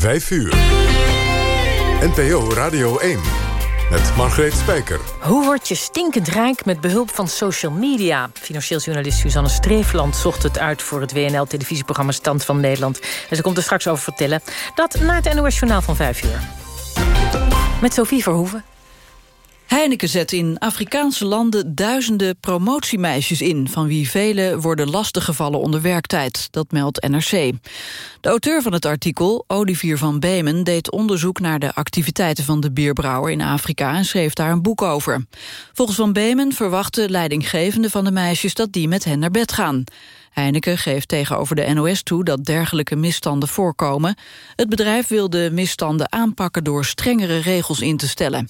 5 uur. NPO Radio 1 met Margreet Spijker. Hoe word je stinkend rijk met behulp van social media? Financieel journalist Suzanne Streefland zocht het uit... voor het WNL-televisieprogramma Stand van Nederland. En ze komt er straks over vertellen. Dat na het NOS-journaal van 5 uur. Met Sophie Verhoeven. Heineken zet in Afrikaanse landen duizenden promotiemeisjes in... van wie vele worden lastiggevallen onder werktijd. Dat meldt NRC. De auteur van het artikel, Olivier van Beemen... deed onderzoek naar de activiteiten van de bierbrouwer in Afrika... en schreef daar een boek over. Volgens Van Beemen verwachten leidinggevenden van de meisjes... dat die met hen naar bed gaan. Heineken geeft tegenover de NOS toe dat dergelijke misstanden voorkomen. Het bedrijf wil de misstanden aanpakken door strengere regels in te stellen.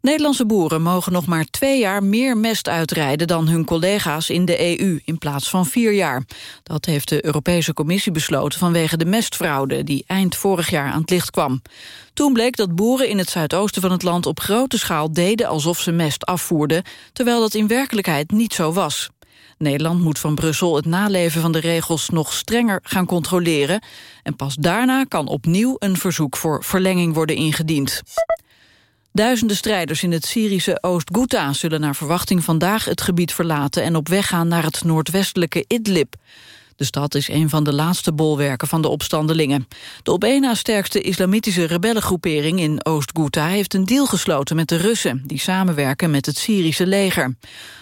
Nederlandse boeren mogen nog maar twee jaar meer mest uitrijden dan hun collega's in de EU, in plaats van vier jaar. Dat heeft de Europese Commissie besloten vanwege de mestfraude die eind vorig jaar aan het licht kwam. Toen bleek dat boeren in het zuidoosten van het land op grote schaal deden alsof ze mest afvoerden, terwijl dat in werkelijkheid niet zo was. Nederland moet van Brussel het naleven van de regels nog strenger gaan controleren. En pas daarna kan opnieuw een verzoek voor verlenging worden ingediend. Duizenden strijders in het Syrische Oost-Ghouta zullen naar verwachting vandaag het gebied verlaten en op weg gaan naar het noordwestelijke Idlib. De stad is een van de laatste bolwerken van de opstandelingen. De op één na sterkste islamitische rebellengroepering in Oost-Ghouta heeft een deal gesloten met de Russen, die samenwerken met het Syrische leger.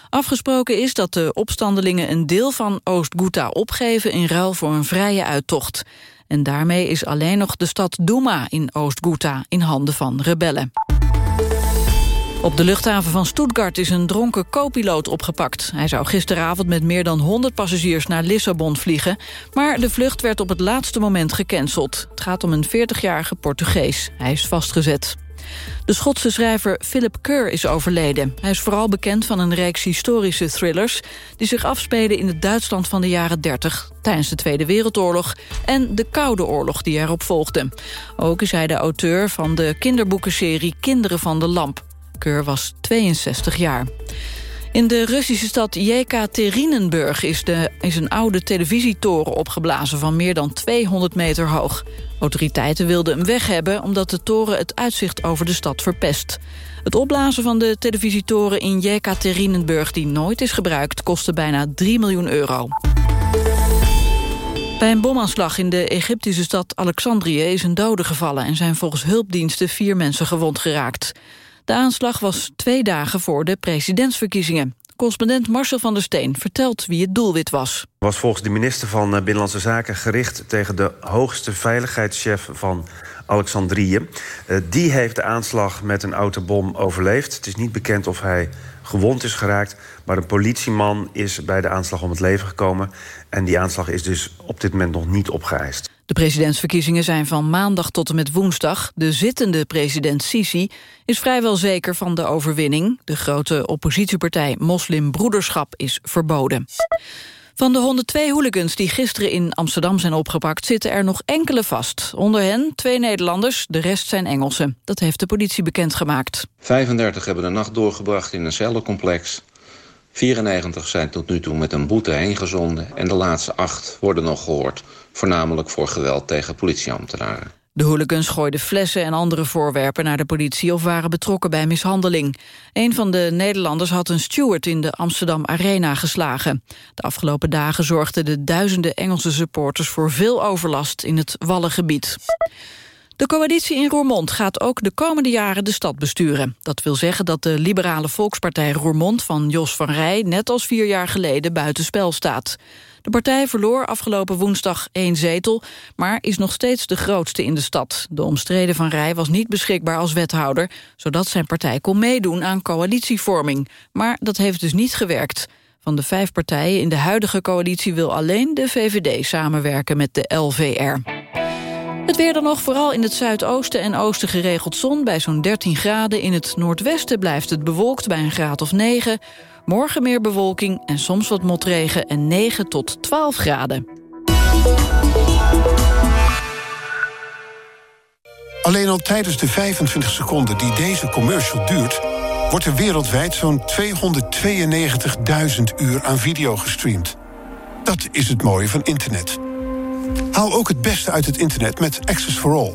Afgesproken is dat de opstandelingen een deel van Oost-Ghouta opgeven in ruil voor een vrije uittocht. En daarmee is alleen nog de stad Douma in Oost-Ghouta in handen van rebellen. Op de luchthaven van Stuttgart is een dronken co-piloot opgepakt. Hij zou gisteravond met meer dan 100 passagiers naar Lissabon vliegen... maar de vlucht werd op het laatste moment gecanceld. Het gaat om een 40-jarige Portugees. Hij is vastgezet. De Schotse schrijver Philip Kerr is overleden. Hij is vooral bekend van een reeks historische thrillers... die zich afspelen in het Duitsland van de jaren 30... tijdens de Tweede Wereldoorlog en de Koude Oorlog die erop volgde. Ook is hij de auteur van de kinderboekenserie Kinderen van de Lamp. Keur was 62 jaar. In de Russische stad Jekaterinenburg is, de, is een oude televisietoren opgeblazen van meer dan 200 meter hoog. Autoriteiten wilden hem weg hebben omdat de toren het uitzicht over de stad verpest. Het opblazen van de televisietoren in Jekaterinenburg die nooit is gebruikt kostte bijna 3 miljoen euro. Bij een bomaanslag in de Egyptische stad Alexandrië is een dode gevallen... en zijn volgens hulpdiensten vier mensen gewond geraakt. De aanslag was twee dagen voor de presidentsverkiezingen. Correspondent Marcel van der Steen vertelt wie het doelwit was. was volgens de minister van eh, Binnenlandse Zaken gericht... tegen de hoogste veiligheidschef van Alexandrië. Uh, die heeft de aanslag met een autobom overleefd. Het is niet bekend of hij gewond is geraakt... maar een politieman is bij de aanslag om het leven gekomen. En die aanslag is dus op dit moment nog niet opgeëist. De presidentsverkiezingen zijn van maandag tot en met woensdag. De zittende president Sisi is vrijwel zeker van de overwinning. De grote oppositiepartij Moslimbroederschap is verboden. Van de 102 hooligans die gisteren in Amsterdam zijn opgepakt... zitten er nog enkele vast. Onder hen twee Nederlanders, de rest zijn Engelsen. Dat heeft de politie bekendgemaakt. 35 hebben de nacht doorgebracht in een cellencomplex. 94 zijn tot nu toe met een boete heengezonden... en de laatste acht worden nog gehoord voornamelijk voor geweld tegen politieambtenaren. De hooligans gooiden flessen en andere voorwerpen naar de politie... of waren betrokken bij mishandeling. Een van de Nederlanders had een steward in de Amsterdam Arena geslagen. De afgelopen dagen zorgden de duizenden Engelse supporters... voor veel overlast in het Wallengebied. De coalitie in Roermond gaat ook de komende jaren de stad besturen. Dat wil zeggen dat de liberale volkspartij Roermond van Jos van Rij... net als vier jaar geleden buitenspel staat. De partij verloor afgelopen woensdag één zetel... maar is nog steeds de grootste in de stad. De omstreden Van Rij was niet beschikbaar als wethouder... zodat zijn partij kon meedoen aan coalitievorming. Maar dat heeft dus niet gewerkt. Van de vijf partijen in de huidige coalitie wil alleen de VVD samenwerken met de LVR. Het weer dan nog, vooral in het zuidoosten en oosten geregeld zon... bij zo'n 13 graden. In het noordwesten blijft het bewolkt bij een graad of 9. Morgen meer bewolking en soms wat motregen en 9 tot 12 graden. Alleen al tijdens de 25 seconden die deze commercial duurt... wordt er wereldwijd zo'n 292.000 uur aan video gestreamd. Dat is het mooie van internet. Haal ook het beste uit het internet met Access for All.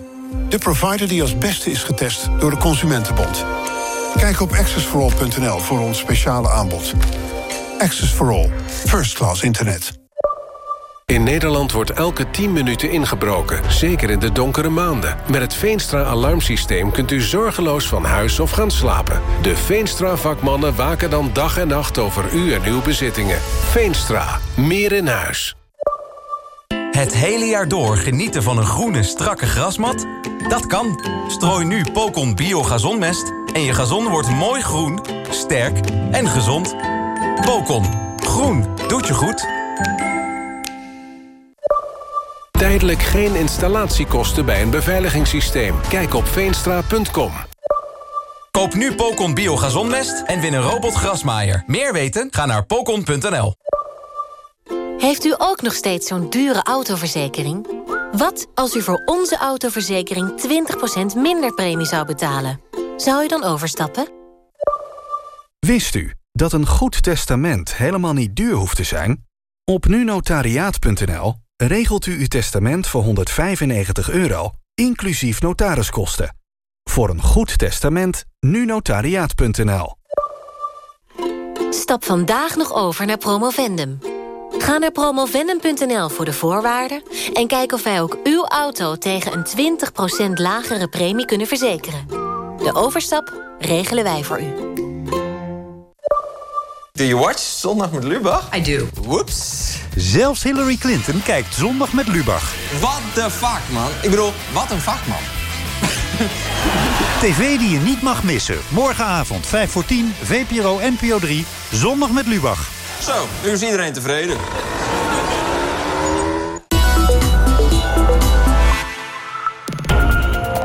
De provider die als beste is getest door de Consumentenbond. Kijk op accessforall.nl voor ons speciale aanbod. Access for All. First class internet. In Nederland wordt elke 10 minuten ingebroken, zeker in de donkere maanden. Met het Veenstra-alarmsysteem kunt u zorgeloos van huis of gaan slapen. De Veenstra-vakmannen waken dan dag en nacht over u en uw bezittingen. Veenstra, meer in huis. Het hele jaar door genieten van een groene, strakke grasmat? Dat kan. Strooi nu Pocon Bio Gazonmest en je gazon wordt mooi groen, sterk en gezond. Pocon. Groen. Doet je goed. Tijdelijk geen installatiekosten bij een beveiligingssysteem. Kijk op veenstra.com. Koop nu Pocon Bio Gazonmest en win een robotgrasmaaier. Meer weten? Ga naar pocon.nl. Heeft u ook nog steeds zo'n dure autoverzekering? Wat als u voor onze autoverzekering 20% minder premie zou betalen? Zou u dan overstappen? Wist u dat een goed testament helemaal niet duur hoeft te zijn? Op nunotariaat.nl regelt u uw testament voor 195 euro, inclusief notariskosten. Voor een goed testament, nunotariaat.nl. Stap vandaag nog over naar Promovendum. Ga naar promovendum.nl voor de voorwaarden... en kijk of wij ook uw auto tegen een 20% lagere premie kunnen verzekeren. De overstap regelen wij voor u. Do you watch Zondag met Lubach? I do. Whoops. Zelfs Hillary Clinton kijkt Zondag met Lubach. What the fuck, man? Ik bedoel, wat een vakman. TV die je niet mag missen. Morgenavond 5 voor 10, VPRO NPO 3, Zondag met Lubach. Zo, nu is iedereen tevreden.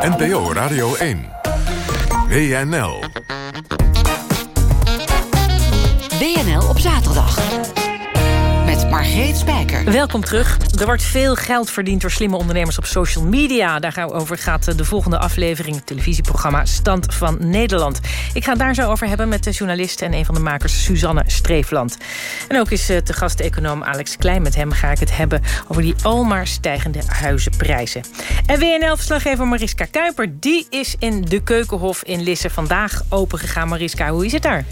NPO Radio 1. WNL. WNL op zaterdag. Welkom terug. Er wordt veel geld verdiend door slimme ondernemers op social media. Daarover gaat de volgende aflevering, het televisieprogramma Stand van Nederland. Ik ga daar zo over hebben met de journalist en een van de makers, Suzanne Streefland. En ook is te gast de econoom Alex Klein. Met hem ga ik het hebben over die almaar stijgende huizenprijzen. En WNL-verslaggever Mariska Kuiper, die is in de Keukenhof in Lisse vandaag opengegaan. Mariska, hoe is het daar?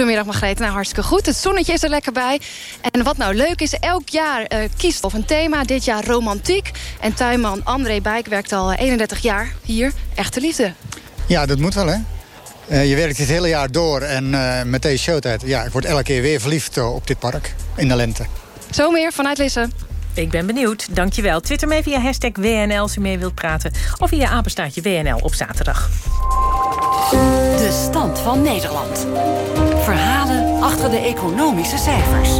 Goedemiddag Margreet, nou hartstikke goed. Het zonnetje is er lekker bij. En wat nou leuk is, elk jaar uh, kiest of een thema. Dit jaar romantiek. En tuinman André Bijk werkt al 31 jaar hier. Echte liefde. Ja, dat moet wel hè. Uh, je werkt het hele jaar door en uh, met deze showtijd... ja, ik word elke keer weer verliefd op dit park in de lente. Zo meer vanuit Lissen. Ik ben benieuwd. Dankjewel. Twitter mee via hashtag WNL als u mee wilt praten. Of via apenstaartje WNL op zaterdag. De stand van Nederland. Verhalen achter de economische cijfers.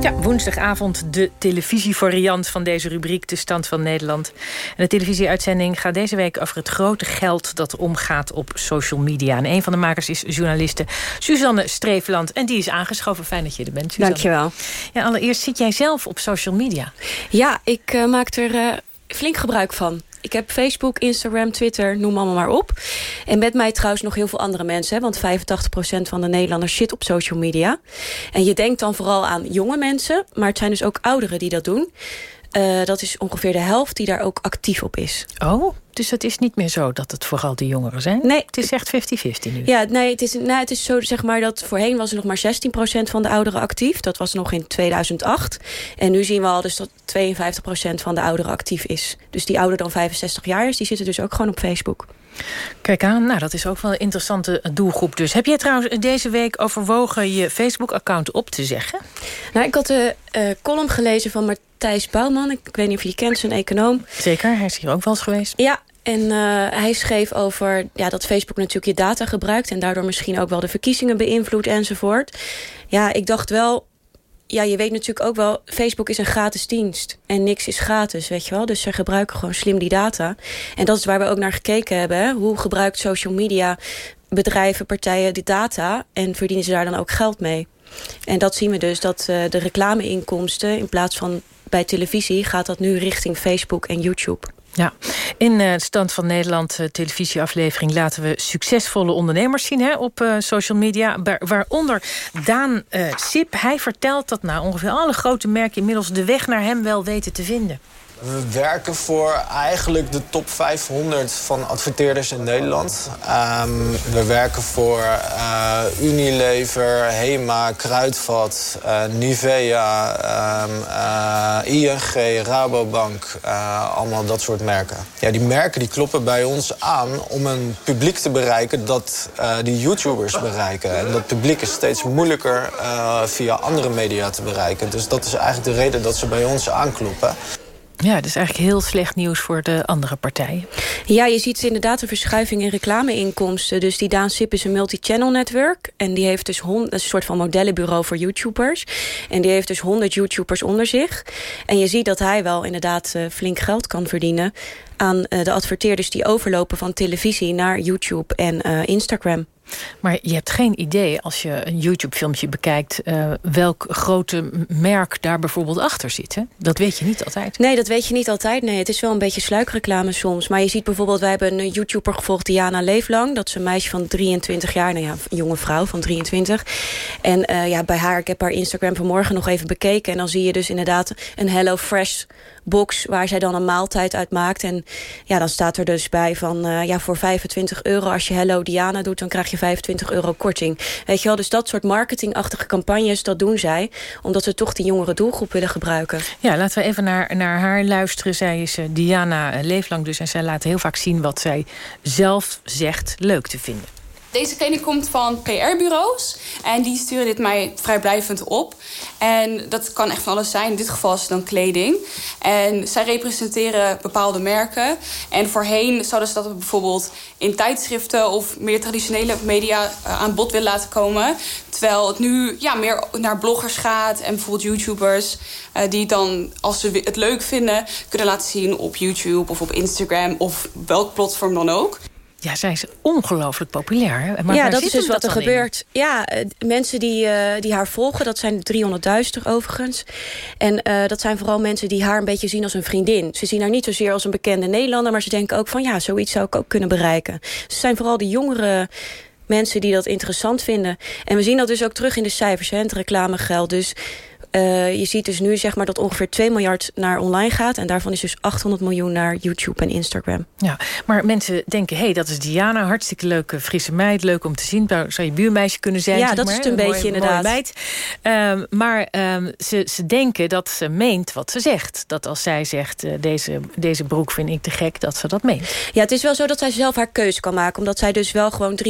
Ja, woensdagavond de televisievariant van deze rubriek... De Stand van Nederland. En de televisieuitzending gaat deze week over het grote geld... dat omgaat op social media. En een van de makers is journaliste Suzanne Streefland. En die is aangeschoven. Fijn dat je er bent, Suzanne. Dankjewel. Ja, allereerst zit jij zelf op social media. Ja, ik uh, maak er uh, flink gebruik van. Ik heb Facebook, Instagram, Twitter, noem allemaal maar op. En met mij trouwens nog heel veel andere mensen. Hè, want 85% van de Nederlanders zit op social media. En je denkt dan vooral aan jonge mensen. Maar het zijn dus ook ouderen die dat doen. Uh, dat is ongeveer de helft die daar ook actief op is. Oh, dus het is niet meer zo dat het vooral de jongeren zijn? Nee. Het is echt 50-50 nu? Ja, nee, het is, nou, het is zo zeg maar dat voorheen was er nog maar 16% van de ouderen actief. Dat was nog in 2008. En nu zien we al dus dat 52% van de ouderen actief is. Dus die ouder dan 65 jaar is, die zitten dus ook gewoon op Facebook. Kijk aan, nou dat is ook wel een interessante doelgroep dus. Heb jij trouwens deze week overwogen je Facebook-account op te zeggen? Nou, ik had de uh, column gelezen van Matthijs Bouwman. Ik weet niet of je die kent, zijn econoom. Zeker, hij is hier ook wel eens geweest. Ja, en uh, hij schreef over ja, dat Facebook natuurlijk je data gebruikt... en daardoor misschien ook wel de verkiezingen beïnvloedt enzovoort. Ja, ik dacht wel, ja, je weet natuurlijk ook wel... Facebook is een gratis dienst en niks is gratis, weet je wel. Dus ze gebruiken gewoon slim die data. En dat is waar we ook naar gekeken hebben. Hoe gebruikt social media bedrijven, partijen die data... en verdienen ze daar dan ook geld mee? En dat zien we dus, dat uh, de reclameinkomsten... in plaats van bij televisie gaat dat nu richting Facebook en YouTube. Ja, in uh, Stand van Nederland uh, televisieaflevering laten we succesvolle ondernemers zien hè, op uh, social media. Waaronder Daan Sip. Hij vertelt dat nou ongeveer alle grote merken inmiddels de weg naar hem wel weten te vinden. We werken voor eigenlijk de top 500 van adverteerders in Nederland. Um, we werken voor uh, Unilever, Hema, Kruidvat, uh, Nivea, um, uh, ING, Rabobank. allemaal dat soort merken. Ja, die merken die kloppen bij ons aan om een publiek te bereiken dat die YouTubers bereiken. En dat publiek is steeds moeilijker via andere media te bereiken. Dus dat is eigenlijk de reden dat ze bij ons aankloppen. Ja, dat is eigenlijk heel slecht nieuws voor de andere partijen. Ja, je ziet inderdaad een verschuiving in reclameinkomsten. Dus die Daan Sip is een multi-channel netwerk. En die heeft dus een soort van modellenbureau voor YouTubers. En die heeft dus 100 YouTubers onder zich. En je ziet dat hij wel inderdaad uh, flink geld kan verdienen... aan uh, de adverteerders die overlopen van televisie naar YouTube en uh, Instagram. Maar je hebt geen idee als je een YouTube-filmpje bekijkt... Uh, welk grote merk daar bijvoorbeeld achter zit. Hè? Dat weet je niet altijd. Nee, dat weet je niet altijd. Nee, het is wel een beetje sluikreclame soms. Maar je ziet bijvoorbeeld, wij hebben een YouTuber gevolgd... Diana Leeflang. Dat is een meisje van 23 jaar. Nou ja, een jonge vrouw van 23. En uh, ja, bij haar, ik heb haar Instagram vanmorgen nog even bekeken... en dan zie je dus inderdaad een Hello Fresh box waar zij dan een maaltijd uit maakt. En ja, dan staat er dus bij van uh, ja, voor 25 euro als je Hello Diana doet, dan krijg je 25 euro korting. Weet je wel, dus dat soort marketingachtige campagnes, dat doen zij, omdat ze toch die jongere doelgroep willen gebruiken. Ja, laten we even naar, naar haar luisteren. Zij is uh, Diana Leeflang dus en zij laat heel vaak zien wat zij zelf zegt leuk te vinden. Deze kleding komt van PR-bureaus. En die sturen dit mij vrijblijvend op. En dat kan echt van alles zijn. In dit geval is het dan kleding. En zij representeren bepaalde merken. En voorheen zouden ze dat bijvoorbeeld in tijdschriften... of meer traditionele media uh, aan bod willen laten komen. Terwijl het nu ja, meer naar bloggers gaat. En bijvoorbeeld YouTubers. Uh, die dan, als ze het leuk vinden... kunnen laten zien op YouTube of op Instagram... of welk platform dan ook. Ja, zij is ongelooflijk populair. Maar ja, dat is dus wat er gebeurt. In? Ja, mensen die, uh, die haar volgen, dat zijn 300.000 overigens. En uh, dat zijn vooral mensen die haar een beetje zien als een vriendin. Ze zien haar niet zozeer als een bekende Nederlander... maar ze denken ook van, ja, zoiets zou ik ook kunnen bereiken. Ze zijn vooral de jongere mensen die dat interessant vinden. En we zien dat dus ook terug in de cijfers, hè, het reclamegeld. Dus uh, je ziet dus nu zeg maar dat ongeveer 2 miljard naar online gaat. En daarvan is dus 800 miljoen naar YouTube en Instagram. Ja, maar mensen denken, hé, hey, dat is Diana. Hartstikke leuke, frisse meid. Leuk om te zien. Zou je buurmeisje kunnen zijn. Ja, dat maar. is het een, beetje inderdaad. meid. Um, maar um, ze, ze denken dat ze meent wat ze zegt. Dat als zij zegt, uh, deze, deze broek vind ik te gek, dat ze dat meent. Ja, het is wel zo dat zij zelf haar keuze kan maken. Omdat zij dus wel gewoon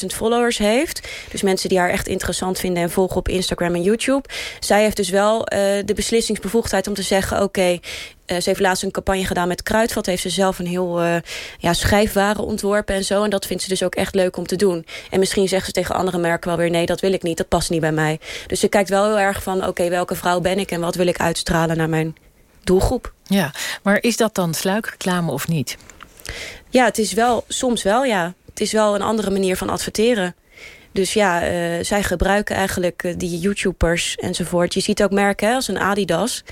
300.000 followers heeft. Dus mensen die haar echt interessant vinden en volgen op Instagram en YouTube. Zij heeft dus dus wel uh, de beslissingsbevoegdheid om te zeggen... oké, okay, uh, ze heeft laatst een campagne gedaan met Kruidvat. Heeft ze zelf een heel uh, ja, schrijfwaren ontworpen en zo. En dat vindt ze dus ook echt leuk om te doen. En misschien zegt ze tegen andere merken wel weer... nee, dat wil ik niet, dat past niet bij mij. Dus ze kijkt wel heel erg van... oké, okay, welke vrouw ben ik en wat wil ik uitstralen naar mijn doelgroep. Ja, maar is dat dan sluikreclame of niet? Ja, het is wel, soms wel, ja. Het is wel een andere manier van adverteren. Dus ja, uh, zij gebruiken eigenlijk uh, die YouTubers enzovoort. Je ziet ook merken als een Adidas.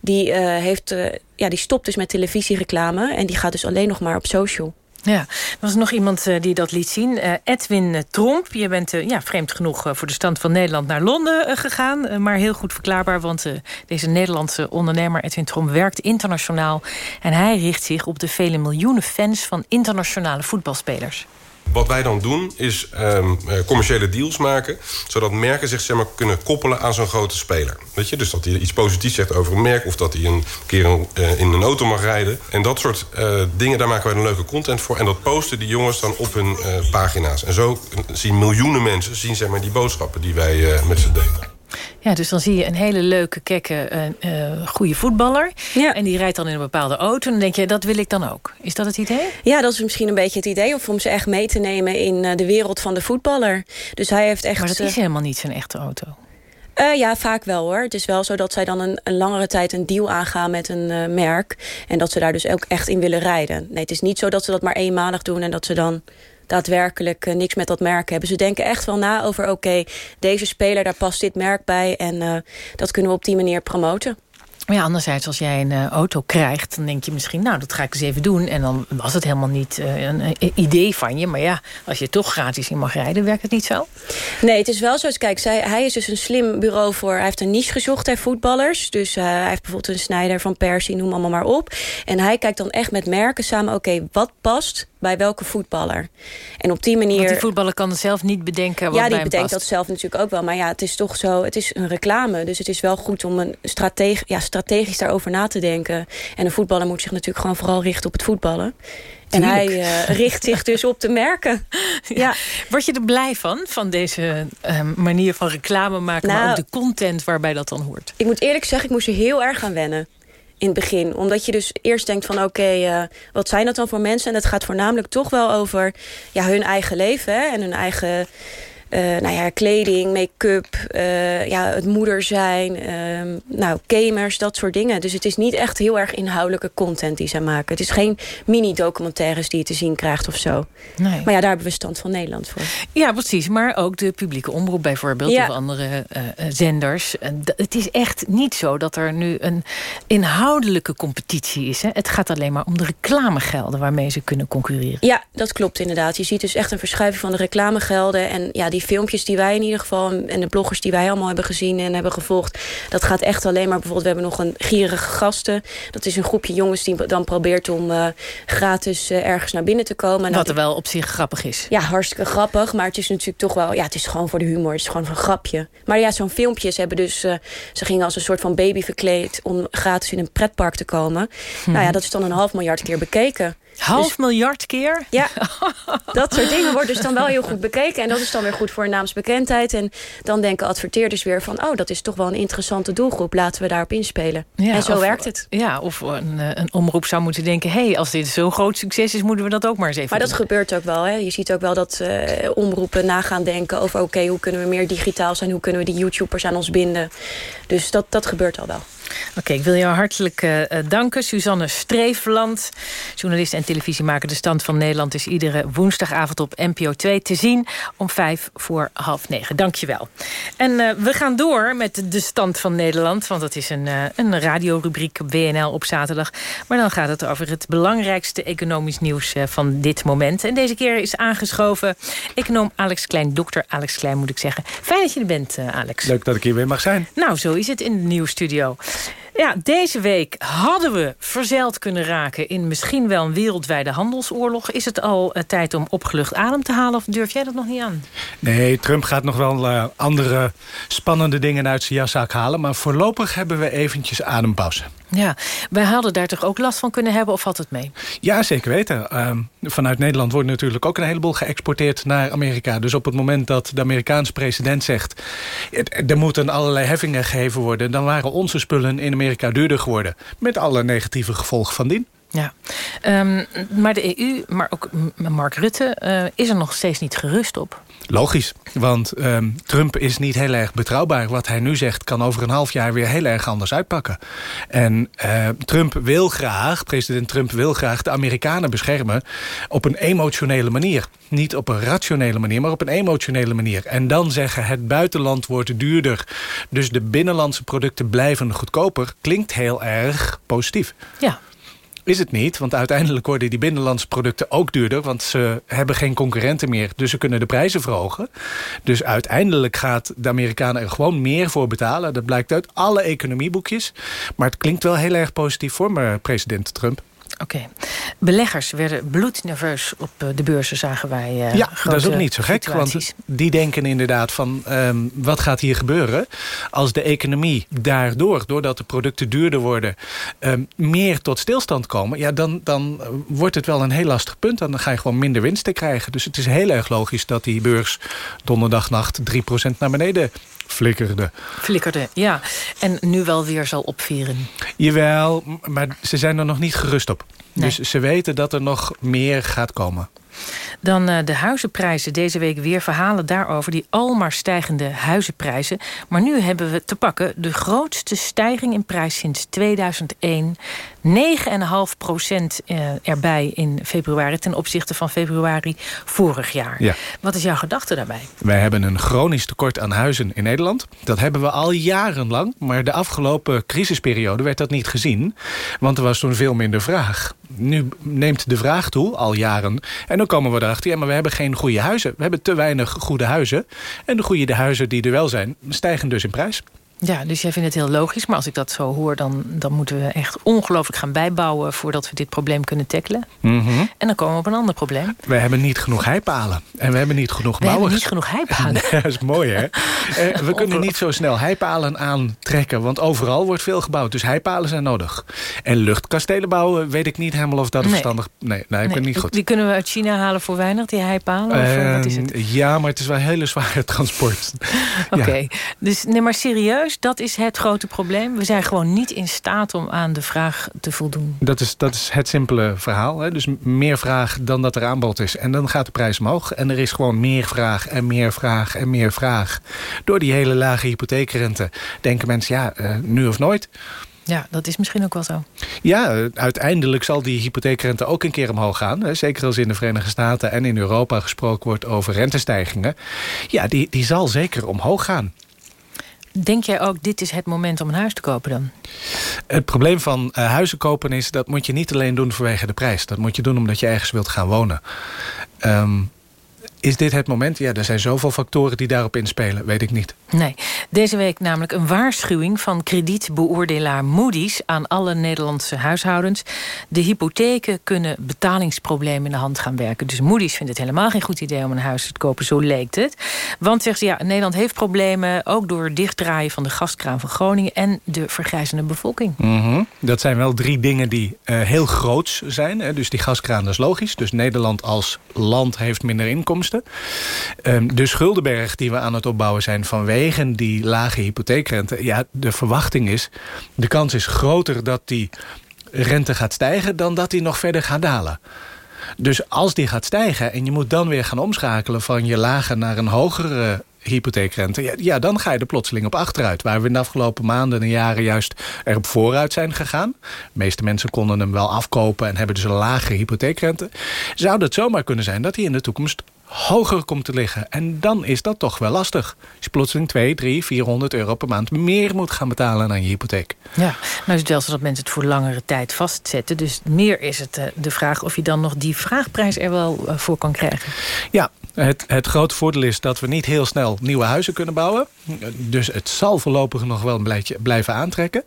Die, uh, heeft, ja, die stopt dus met televisiereclame. En die gaat dus alleen nog maar op social. Ja, er was nog iemand die dat liet zien. Edwin Tromp, je bent ja, vreemd genoeg voor de stand van Nederland naar Londen gegaan. maar heel goed verklaarbaar, want deze Nederlandse ondernemer Edwin Tromp werkt internationaal. En hij richt zich op de vele miljoenen fans van internationale voetbalspelers. Wat wij dan doen is um, commerciële deals maken... zodat merken zich zeg maar, kunnen koppelen aan zo'n grote speler. Weet je? Dus dat hij iets positiefs zegt over een merk... of dat hij een keer uh, in een auto mag rijden. En dat soort uh, dingen, daar maken wij een leuke content voor. En dat posten die jongens dan op hun pagina's. En zo zien miljoenen mensen zien, zeg maar, die boodschappen die wij met ze delen. Ja, dus dan zie je een hele leuke, kekke, uh, goede voetballer. Ja. En die rijdt dan in een bepaalde auto. En dan denk je, dat wil ik dan ook. Is dat het idee? Ja, dat is misschien een beetje het idee. Of om ze echt mee te nemen in uh, de wereld van de voetballer. Dus hij heeft echt... Maar dat is helemaal niet zijn echte auto. Uh, ja, vaak wel hoor. Het is wel zo dat zij dan een, een langere tijd een deal aangaan met een uh, merk. En dat ze daar dus ook echt in willen rijden. Nee, het is niet zo dat ze dat maar eenmalig doen en dat ze dan daadwerkelijk uh, niks met dat merk hebben. Ze denken echt wel na over, oké, okay, deze speler, daar past dit merk bij... en uh, dat kunnen we op die manier promoten. Maar ja, anderzijds, als jij een uh, auto krijgt... dan denk je misschien, nou, dat ga ik eens even doen. En dan was het helemaal niet uh, een, idee van je. Maar ja, als je toch gratis in mag rijden, werkt het niet zo? Nee, het is wel zo. Kijk, zij, hij is dus een slim bureau voor... Hij heeft een niche gezocht, hij voetballers. Dus uh, hij heeft bijvoorbeeld een snijder van Persie, noem allemaal maar op. En hij kijkt dan echt met merken samen... oké, wat past bij welke voetballer. En op die manier... Want die voetballer kan het zelf niet bedenken wat Ja, die bedenkt dat zelf natuurlijk ook wel. Maar ja, het is toch zo... Het is een reclame, dus het is wel goed om een strateg ja, strategisch daarover na te denken. En een voetballer moet zich natuurlijk gewoon vooral richten op het voetballen. En hij uh, richt zich dus op de merken. Ja. Word je er blij van, van deze uh, manier van reclame maken... Nou, maar ook de content waarbij dat dan hoort? Ik moet eerlijk zeggen, ik moest er heel erg aan wennen in het begin. Omdat je dus eerst denkt van oké, uh, wat zijn dat dan voor mensen? En het gaat voornamelijk toch wel over ja, hun eigen leven en hun eigen... Uh, nou ja, kleding, make-up, uh, ja, het moeder zijn, uh, nou, gamers, dat soort dingen. Dus het is niet echt heel erg inhoudelijke content die zij maken. Het is geen mini-documentaires die je te zien krijgt of zo. Nee. Maar ja, daar hebben we Stand van Nederland voor. Ja, precies. Maar ook de publieke omroep bijvoorbeeld, ja. of andere uh, zenders. Het is echt niet zo dat er nu een inhoudelijke competitie is. Hè? Het gaat alleen maar om de reclamegelden waarmee ze kunnen concurreren. Ja, dat klopt inderdaad. Je ziet dus echt een verschuiving van de reclamegelden. En ja, die filmpjes die wij in ieder geval... en de bloggers die wij allemaal hebben gezien en hebben gevolgd... dat gaat echt alleen maar... bijvoorbeeld, we hebben nog een gierige gasten. Dat is een groepje jongens die dan probeert om uh, gratis uh, ergens naar binnen te komen. Wat er wel op zich grappig is. Ja, hartstikke grappig. Maar het is natuurlijk toch wel... Ja, het is gewoon voor de humor. Het is gewoon een grapje. Maar ja, zo'n filmpje, ze hebben dus... Uh, ze gingen als een soort van baby verkleed... om gratis in een pretpark te komen. Hm. Nou ja, dat is dan een half miljard keer bekeken. Half dus, miljard keer? Ja, dat soort dingen worden dus dan wel heel goed bekeken. En dat is dan weer goed voor naamsbekendheid. En dan denken adverteerders weer van... oh, dat is toch wel een interessante doelgroep. Laten we daarop inspelen. Ja, en zo of, werkt het. Ja, of een, een omroep zou moeten denken... hé, hey, als dit zo'n groot succes is, moeten we dat ook maar eens even Maar dat doen. gebeurt ook wel. Hè. Je ziet ook wel dat uh, omroepen na gaan denken over... oké, okay, hoe kunnen we meer digitaal zijn? Hoe kunnen we die YouTubers aan ons binden? Dus dat, dat gebeurt al wel. Oké, okay, ik wil jou hartelijk uh, danken. Suzanne Streefland, journalist en televisiemaker. De Stand van Nederland is iedere woensdagavond op NPO 2 te zien... om vijf voor half negen. Dank je wel. En uh, we gaan door met de Stand van Nederland... want dat is een, uh, een radiorubriek op WNL op zaterdag. Maar dan gaat het over het belangrijkste economisch nieuws van dit moment. En deze keer is aangeschoven econoom Alex Klein. Dokter Alex Klein, moet ik zeggen. Fijn dat je er bent, Alex. Leuk dat ik hier weer mag zijn. Nou, zo is het in de nieuwsstudio. Ja, deze week hadden we verzeild kunnen raken... in misschien wel een wereldwijde handelsoorlog. Is het al uh, tijd om opgelucht adem te halen... of durf jij dat nog niet aan? Nee, Trump gaat nog wel uh, andere spannende dingen uit zijn jaszak halen... maar voorlopig hebben we eventjes adempauze. Ja, wij hadden daar toch ook last van kunnen hebben of valt het mee? Ja, zeker weten. Uh, vanuit Nederland wordt natuurlijk ook een heleboel geëxporteerd naar Amerika. Dus op het moment dat de Amerikaanse president zegt... er moeten allerlei heffingen gegeven worden... dan waren onze spullen in Amerika duurder geworden. Met alle negatieve gevolgen van dien. Ja, um, maar de EU, maar ook Mark Rutte, uh, is er nog steeds niet gerust op. Logisch, want um, Trump is niet heel erg betrouwbaar. Wat hij nu zegt kan over een half jaar weer heel erg anders uitpakken. En uh, Trump wil graag, president Trump wil graag de Amerikanen beschermen... op een emotionele manier. Niet op een rationele manier, maar op een emotionele manier. En dan zeggen het buitenland wordt duurder. Dus de binnenlandse producten blijven goedkoper. Klinkt heel erg positief. Ja, is het niet, want uiteindelijk worden die binnenlandse producten ook duurder... want ze hebben geen concurrenten meer, dus ze kunnen de prijzen verhogen. Dus uiteindelijk gaat de Amerikanen er gewoon meer voor betalen. Dat blijkt uit alle economieboekjes. Maar het klinkt wel heel erg positief voor me, president Trump. Oké. Beleggers werden bloednerveus op de beurzen, zagen wij. Uh, ja, dat is ook niet zo gek. Want die denken inderdaad van, um, wat gaat hier gebeuren? Als de economie daardoor, doordat de producten duurder worden... Um, meer tot stilstand komen... Ja, dan, dan wordt het wel een heel lastig punt. Dan ga je gewoon minder winsten krijgen. Dus het is heel erg logisch dat die beurs donderdagnacht 3% naar beneden flikkerde. Flikkerde, ja. En nu wel weer zal opvieren. Jawel, maar ze zijn er nog niet gerust op. Nee. Dus ze weten dat er nog meer gaat komen. Dan uh, de huizenprijzen. Deze week weer verhalen daarover. Die almaar stijgende huizenprijzen. Maar nu hebben we te pakken de grootste stijging in prijs sinds 2001. 9,5 procent uh, erbij in februari ten opzichte van februari vorig jaar. Ja. Wat is jouw gedachte daarbij? Wij hebben een chronisch tekort aan huizen in Nederland. Dat hebben we al jarenlang. Maar de afgelopen crisisperiode werd dat niet gezien. Want er was toen veel minder vraag. Nu neemt de vraag toe, al jaren. En dan komen we erachter, ja, maar we hebben geen goede huizen. We hebben te weinig goede huizen. En de goede huizen die er wel zijn, stijgen dus in prijs. Ja, dus jij vindt het heel logisch. Maar als ik dat zo hoor, dan, dan moeten we echt ongelooflijk gaan bijbouwen... voordat we dit probleem kunnen tackelen. Mm -hmm. En dan komen we op een ander probleem. We hebben niet genoeg heipalen. En we hebben niet genoeg we bouwers. We hebben niet genoeg heipalen. dat is mooi, hè? Eh, we kunnen niet zo snel heipalen aantrekken. Want overal wordt veel gebouwd. Dus heipalen zijn nodig. En luchtkastelen bouwen, weet ik niet helemaal of dat nee. verstandig... Nee, nee, ik nee. ben niet goed. Die kunnen we uit China halen voor weinig, die heipalen? Of uh, wat is het? Ja, maar het is wel hele zware transport. Oké, okay. ja. dus nee, maar serieus, dat is het grote probleem. We zijn gewoon niet in staat om aan de vraag te voldoen. Dat is, dat is het simpele verhaal. Hè? Dus meer vraag dan dat er aanbod is. En dan gaat de prijs omhoog. En er is gewoon meer vraag en meer vraag en meer vraag. Door die hele lage hypotheekrente denken mensen, ja, uh, nu of nooit. Ja, dat is misschien ook wel zo. Ja, uiteindelijk zal die hypotheekrente ook een keer omhoog gaan. Zeker als in de Verenigde Staten en in Europa gesproken wordt over rentestijgingen. Ja, die, die zal zeker omhoog gaan. Denk jij ook, dit is het moment om een huis te kopen dan? Het probleem van uh, huizen kopen is... dat moet je niet alleen doen vanwege de prijs. Dat moet je doen omdat je ergens wilt gaan wonen. Um, is dit het moment? Ja, er zijn zoveel factoren die daarop inspelen. Weet ik niet. Nee. Deze week namelijk een waarschuwing van kredietbeoordelaar Moody's... aan alle Nederlandse huishoudens. De hypotheken kunnen betalingsproblemen in de hand gaan werken. Dus Moody's vindt het helemaal geen goed idee om een huis te kopen. Zo leek het. Want, zegt ze, ja, Nederland heeft problemen... ook door het dichtdraaien van de gaskraan van Groningen... en de vergrijzende bevolking. Mm -hmm. Dat zijn wel drie dingen die uh, heel groots zijn. Hè? Dus die gaskraan, dat is logisch. Dus Nederland als land heeft minder inkomsten. Um, de schuldenberg die we aan het opbouwen zijn vanwege die lage hypotheekrente. Ja, de verwachting is, de kans is groter dat die rente gaat stijgen dan dat die nog verder gaat dalen. Dus als die gaat stijgen en je moet dan weer gaan omschakelen van je lage naar een hogere hypotheekrente, ja, ja, dan ga je er plotseling op achteruit. Waar we in de afgelopen maanden en jaren juist erop vooruit zijn gegaan. De meeste mensen konden hem wel afkopen en hebben dus een lagere hypotheekrente. Zou het zomaar kunnen zijn dat hij in de toekomst hoger komt te liggen. En dan is dat toch wel lastig. Als je plotseling 2, 3, 400 euro per maand meer moet gaan betalen aan je hypotheek. Ja, nou is het wel zo dat mensen het voor langere tijd vastzetten. Dus meer is het uh, de vraag of je dan nog die vraagprijs er wel uh, voor kan krijgen. Ja, het, het grote voordeel is dat we niet heel snel nieuwe huizen kunnen bouwen. Dus het zal voorlopig nog wel een blijven aantrekken.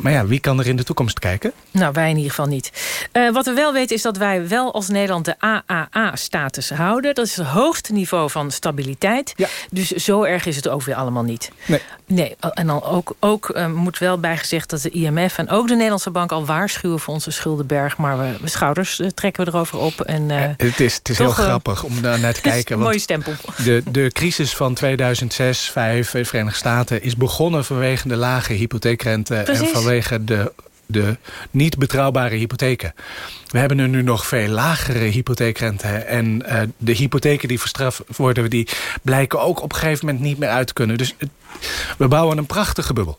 Maar ja, wie kan er in de toekomst kijken? Nou, wij in ieder geval niet. Uh, wat we wel weten is dat wij wel als Nederland de AAA-status houden. Dat is het hoogste niveau van stabiliteit. Ja. Dus zo erg is het ook weer allemaal niet. Nee. Nee, en dan ook, ook uh, moet wel bijgezegd dat de IMF en ook de Nederlandse Bank al waarschuwen voor onze schuldenberg. Maar we, we schouders uh, trekken we erover op. En, het is, het is heel grappig om daar naar te kijken. Een mooie stempel. De, de crisis van 2006, 2005 in de Verenigde Staten is begonnen vanwege de lage hypotheekrente. Precies. En vanwege de de niet betrouwbare hypotheken. We hebben er nu nog veel lagere hypotheekrente. En uh, de hypotheken die verstraft worden... die blijken ook op een gegeven moment niet meer uit te kunnen. Dus het, we bouwen een prachtige bubbel.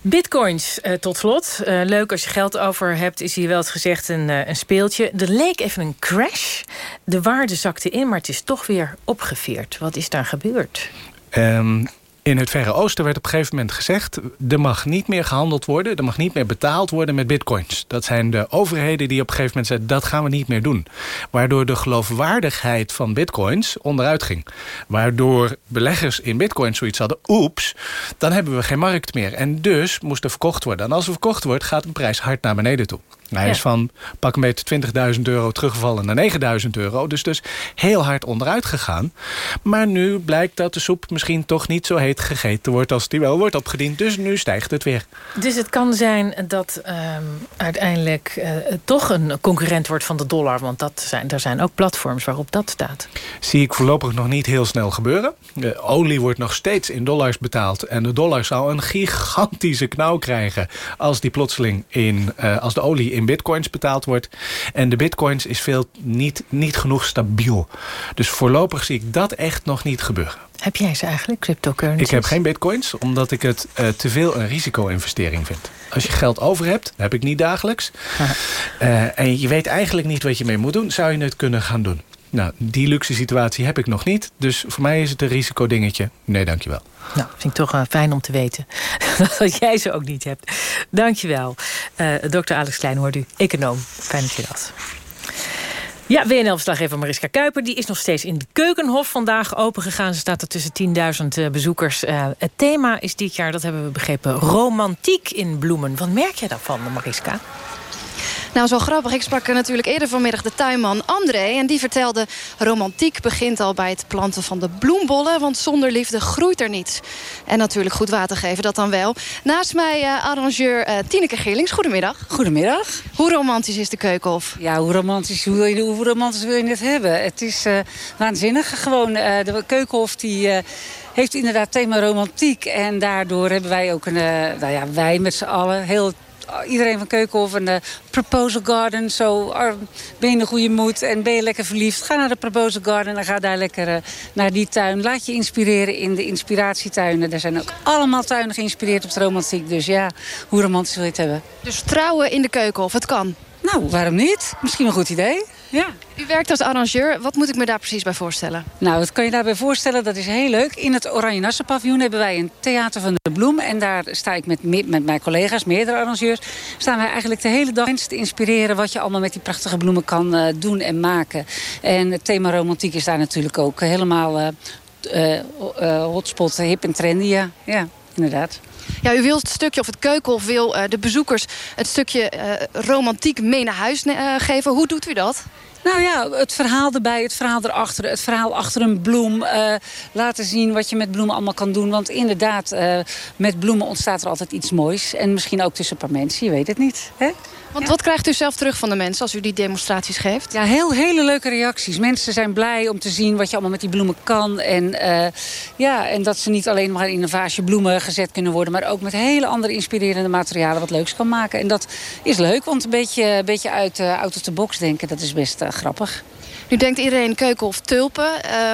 Bitcoins, uh, tot slot. Uh, leuk als je geld over hebt, is hier wel eens gezegd een, uh, een speeltje. Er leek even een crash. De waarde zakte in, maar het is toch weer opgeveerd. Wat is daar gebeurd? Um, in het Verre Oosten werd op een gegeven moment gezegd... er mag niet meer gehandeld worden, er mag niet meer betaald worden met bitcoins. Dat zijn de overheden die op een gegeven moment zeiden... dat gaan we niet meer doen. Waardoor de geloofwaardigheid van bitcoins onderuit ging. Waardoor beleggers in bitcoins zoiets hadden... oeps, dan hebben we geen markt meer. En dus moest er verkocht worden. En als er verkocht wordt, gaat de prijs hard naar beneden toe. Hij ja. is van pak een beetje 20.000 euro teruggevallen naar 9.000 euro. Dus dus heel hard onderuit gegaan. Maar nu blijkt dat de soep misschien toch niet zo heet gegeten wordt... als die wel wordt opgediend. Dus nu stijgt het weer. Dus het kan zijn dat um, uiteindelijk uh, toch een concurrent wordt van de dollar. Want dat zijn, er zijn ook platforms waarop dat staat. Zie ik voorlopig nog niet heel snel gebeuren. De olie wordt nog steeds in dollars betaald. En de dollar zou een gigantische knauw krijgen... als die plotseling in, uh, als de olie in bitcoins betaald wordt. En de bitcoins is veel niet, niet genoeg stabiel. Dus voorlopig zie ik dat echt nog niet gebeuren. Heb jij ze eigenlijk, cryptocurrencies? Ik heb geen bitcoins, omdat ik het uh, te veel een risico-investering vind. Als je geld over hebt, dat heb ik niet dagelijks... Uh, en je weet eigenlijk niet wat je mee moet doen... zou je het kunnen gaan doen. Nou, die luxe situatie heb ik nog niet. Dus voor mij is het een risicodingetje. Nee, dankjewel. Nou, vind ik toch uh, fijn om te weten dat jij ze ook niet hebt. Dankjewel. Uh, dokter Alex Klein hoort u, econoom. Fijn dat je dat. Ja, WNL-verslaggever Mariska Kuiper die is nog steeds in de Keukenhof vandaag opengegaan. Ze staat er tussen 10.000 bezoekers. Uh, het thema is dit jaar, dat hebben we begrepen, romantiek in bloemen. Wat merk je daarvan, Mariska? Nou, zo grappig. Ik sprak natuurlijk eerder vanmiddag de tuinman André. En die vertelde, romantiek begint al bij het planten van de bloembollen. Want zonder liefde groeit er niets. En natuurlijk goed water geven, dat dan wel. Naast mij uh, arrangeur uh, Tineke Geerlings. Goedemiddag. Goedemiddag. Hoe romantisch is de keukenhof? Ja, hoe romantisch, hoe, wil je, hoe romantisch wil je het hebben? Het is uh, waanzinnig. Gewoon, de keukenhof die heeft inderdaad thema romantiek. En daardoor hebben wij ook een, nou ja, wij met z'n allen, heel iedereen van Keukenhof een uh, proposal garden. Zo ben je in de goede moed en ben je lekker verliefd. Ga naar de proposal garden en ga daar lekker naar die tuin. Laat je inspireren in de inspiratietuinen. Er zijn ook allemaal tuinen geïnspireerd op de romantiek. Dus ja, hoe romantisch wil je het hebben? Dus trouwen in de Keukenhof, het kan? Nou, waarom niet? Misschien een goed idee. Ja. U werkt als arrangeur. Wat moet ik me daar precies bij voorstellen? Nou, wat kan je daarbij voorstellen? Dat is heel leuk. In het Oranje Nassen paviljoen hebben wij een theater van de bloem. En daar sta ik met, met mijn collega's, meerdere arrangeurs... staan wij eigenlijk de hele dag mensen te inspireren... wat je allemaal met die prachtige bloemen kan uh, doen en maken. En het thema romantiek is daar natuurlijk ook helemaal uh, uh, hotspot, hip en trendy. Ja, ja inderdaad. Ja, u wilt het stukje, of het keukenhof wil uh, de bezoekers... het stukje uh, romantiek mee naar huis uh, geven. Hoe doet u dat? Nou ja, het verhaal erbij, het verhaal erachter. Het verhaal achter een bloem. Uh, laten zien wat je met bloemen allemaal kan doen. Want inderdaad, uh, met bloemen ontstaat er altijd iets moois. En misschien ook tussen een paar mensen, je weet het niet. Hè? Want ja. wat krijgt u zelf terug van de mensen als u die demonstraties geeft? Ja, heel, hele leuke reacties. Mensen zijn blij om te zien wat je allemaal met die bloemen kan. En, uh, ja, en dat ze niet alleen maar in een vaasje bloemen gezet kunnen worden... maar ook met hele andere inspirerende materialen wat leuks kan maken. En dat is leuk, want een beetje, een beetje uit, out of the box denken... dat is best grappig. Nu denkt iedereen keuken of tulpen.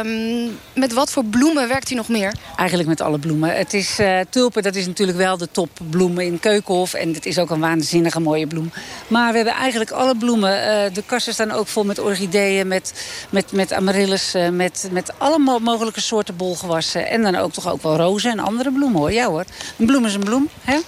Um, met wat voor bloemen werkt u nog meer? Eigenlijk met alle bloemen. Het is, uh, tulpen dat is natuurlijk wel de topbloemen in Keukenhof. En het is ook een waanzinnige mooie bloem. Maar we hebben eigenlijk alle bloemen. Uh, de kassen staan ook vol met orchideeën, met, met, met amaryllis... Uh, met, met alle mogelijke soorten bolgewassen. En dan ook toch ook wel rozen en andere bloemen hoor. Ja hoor, een bloem is een bloem. Hè?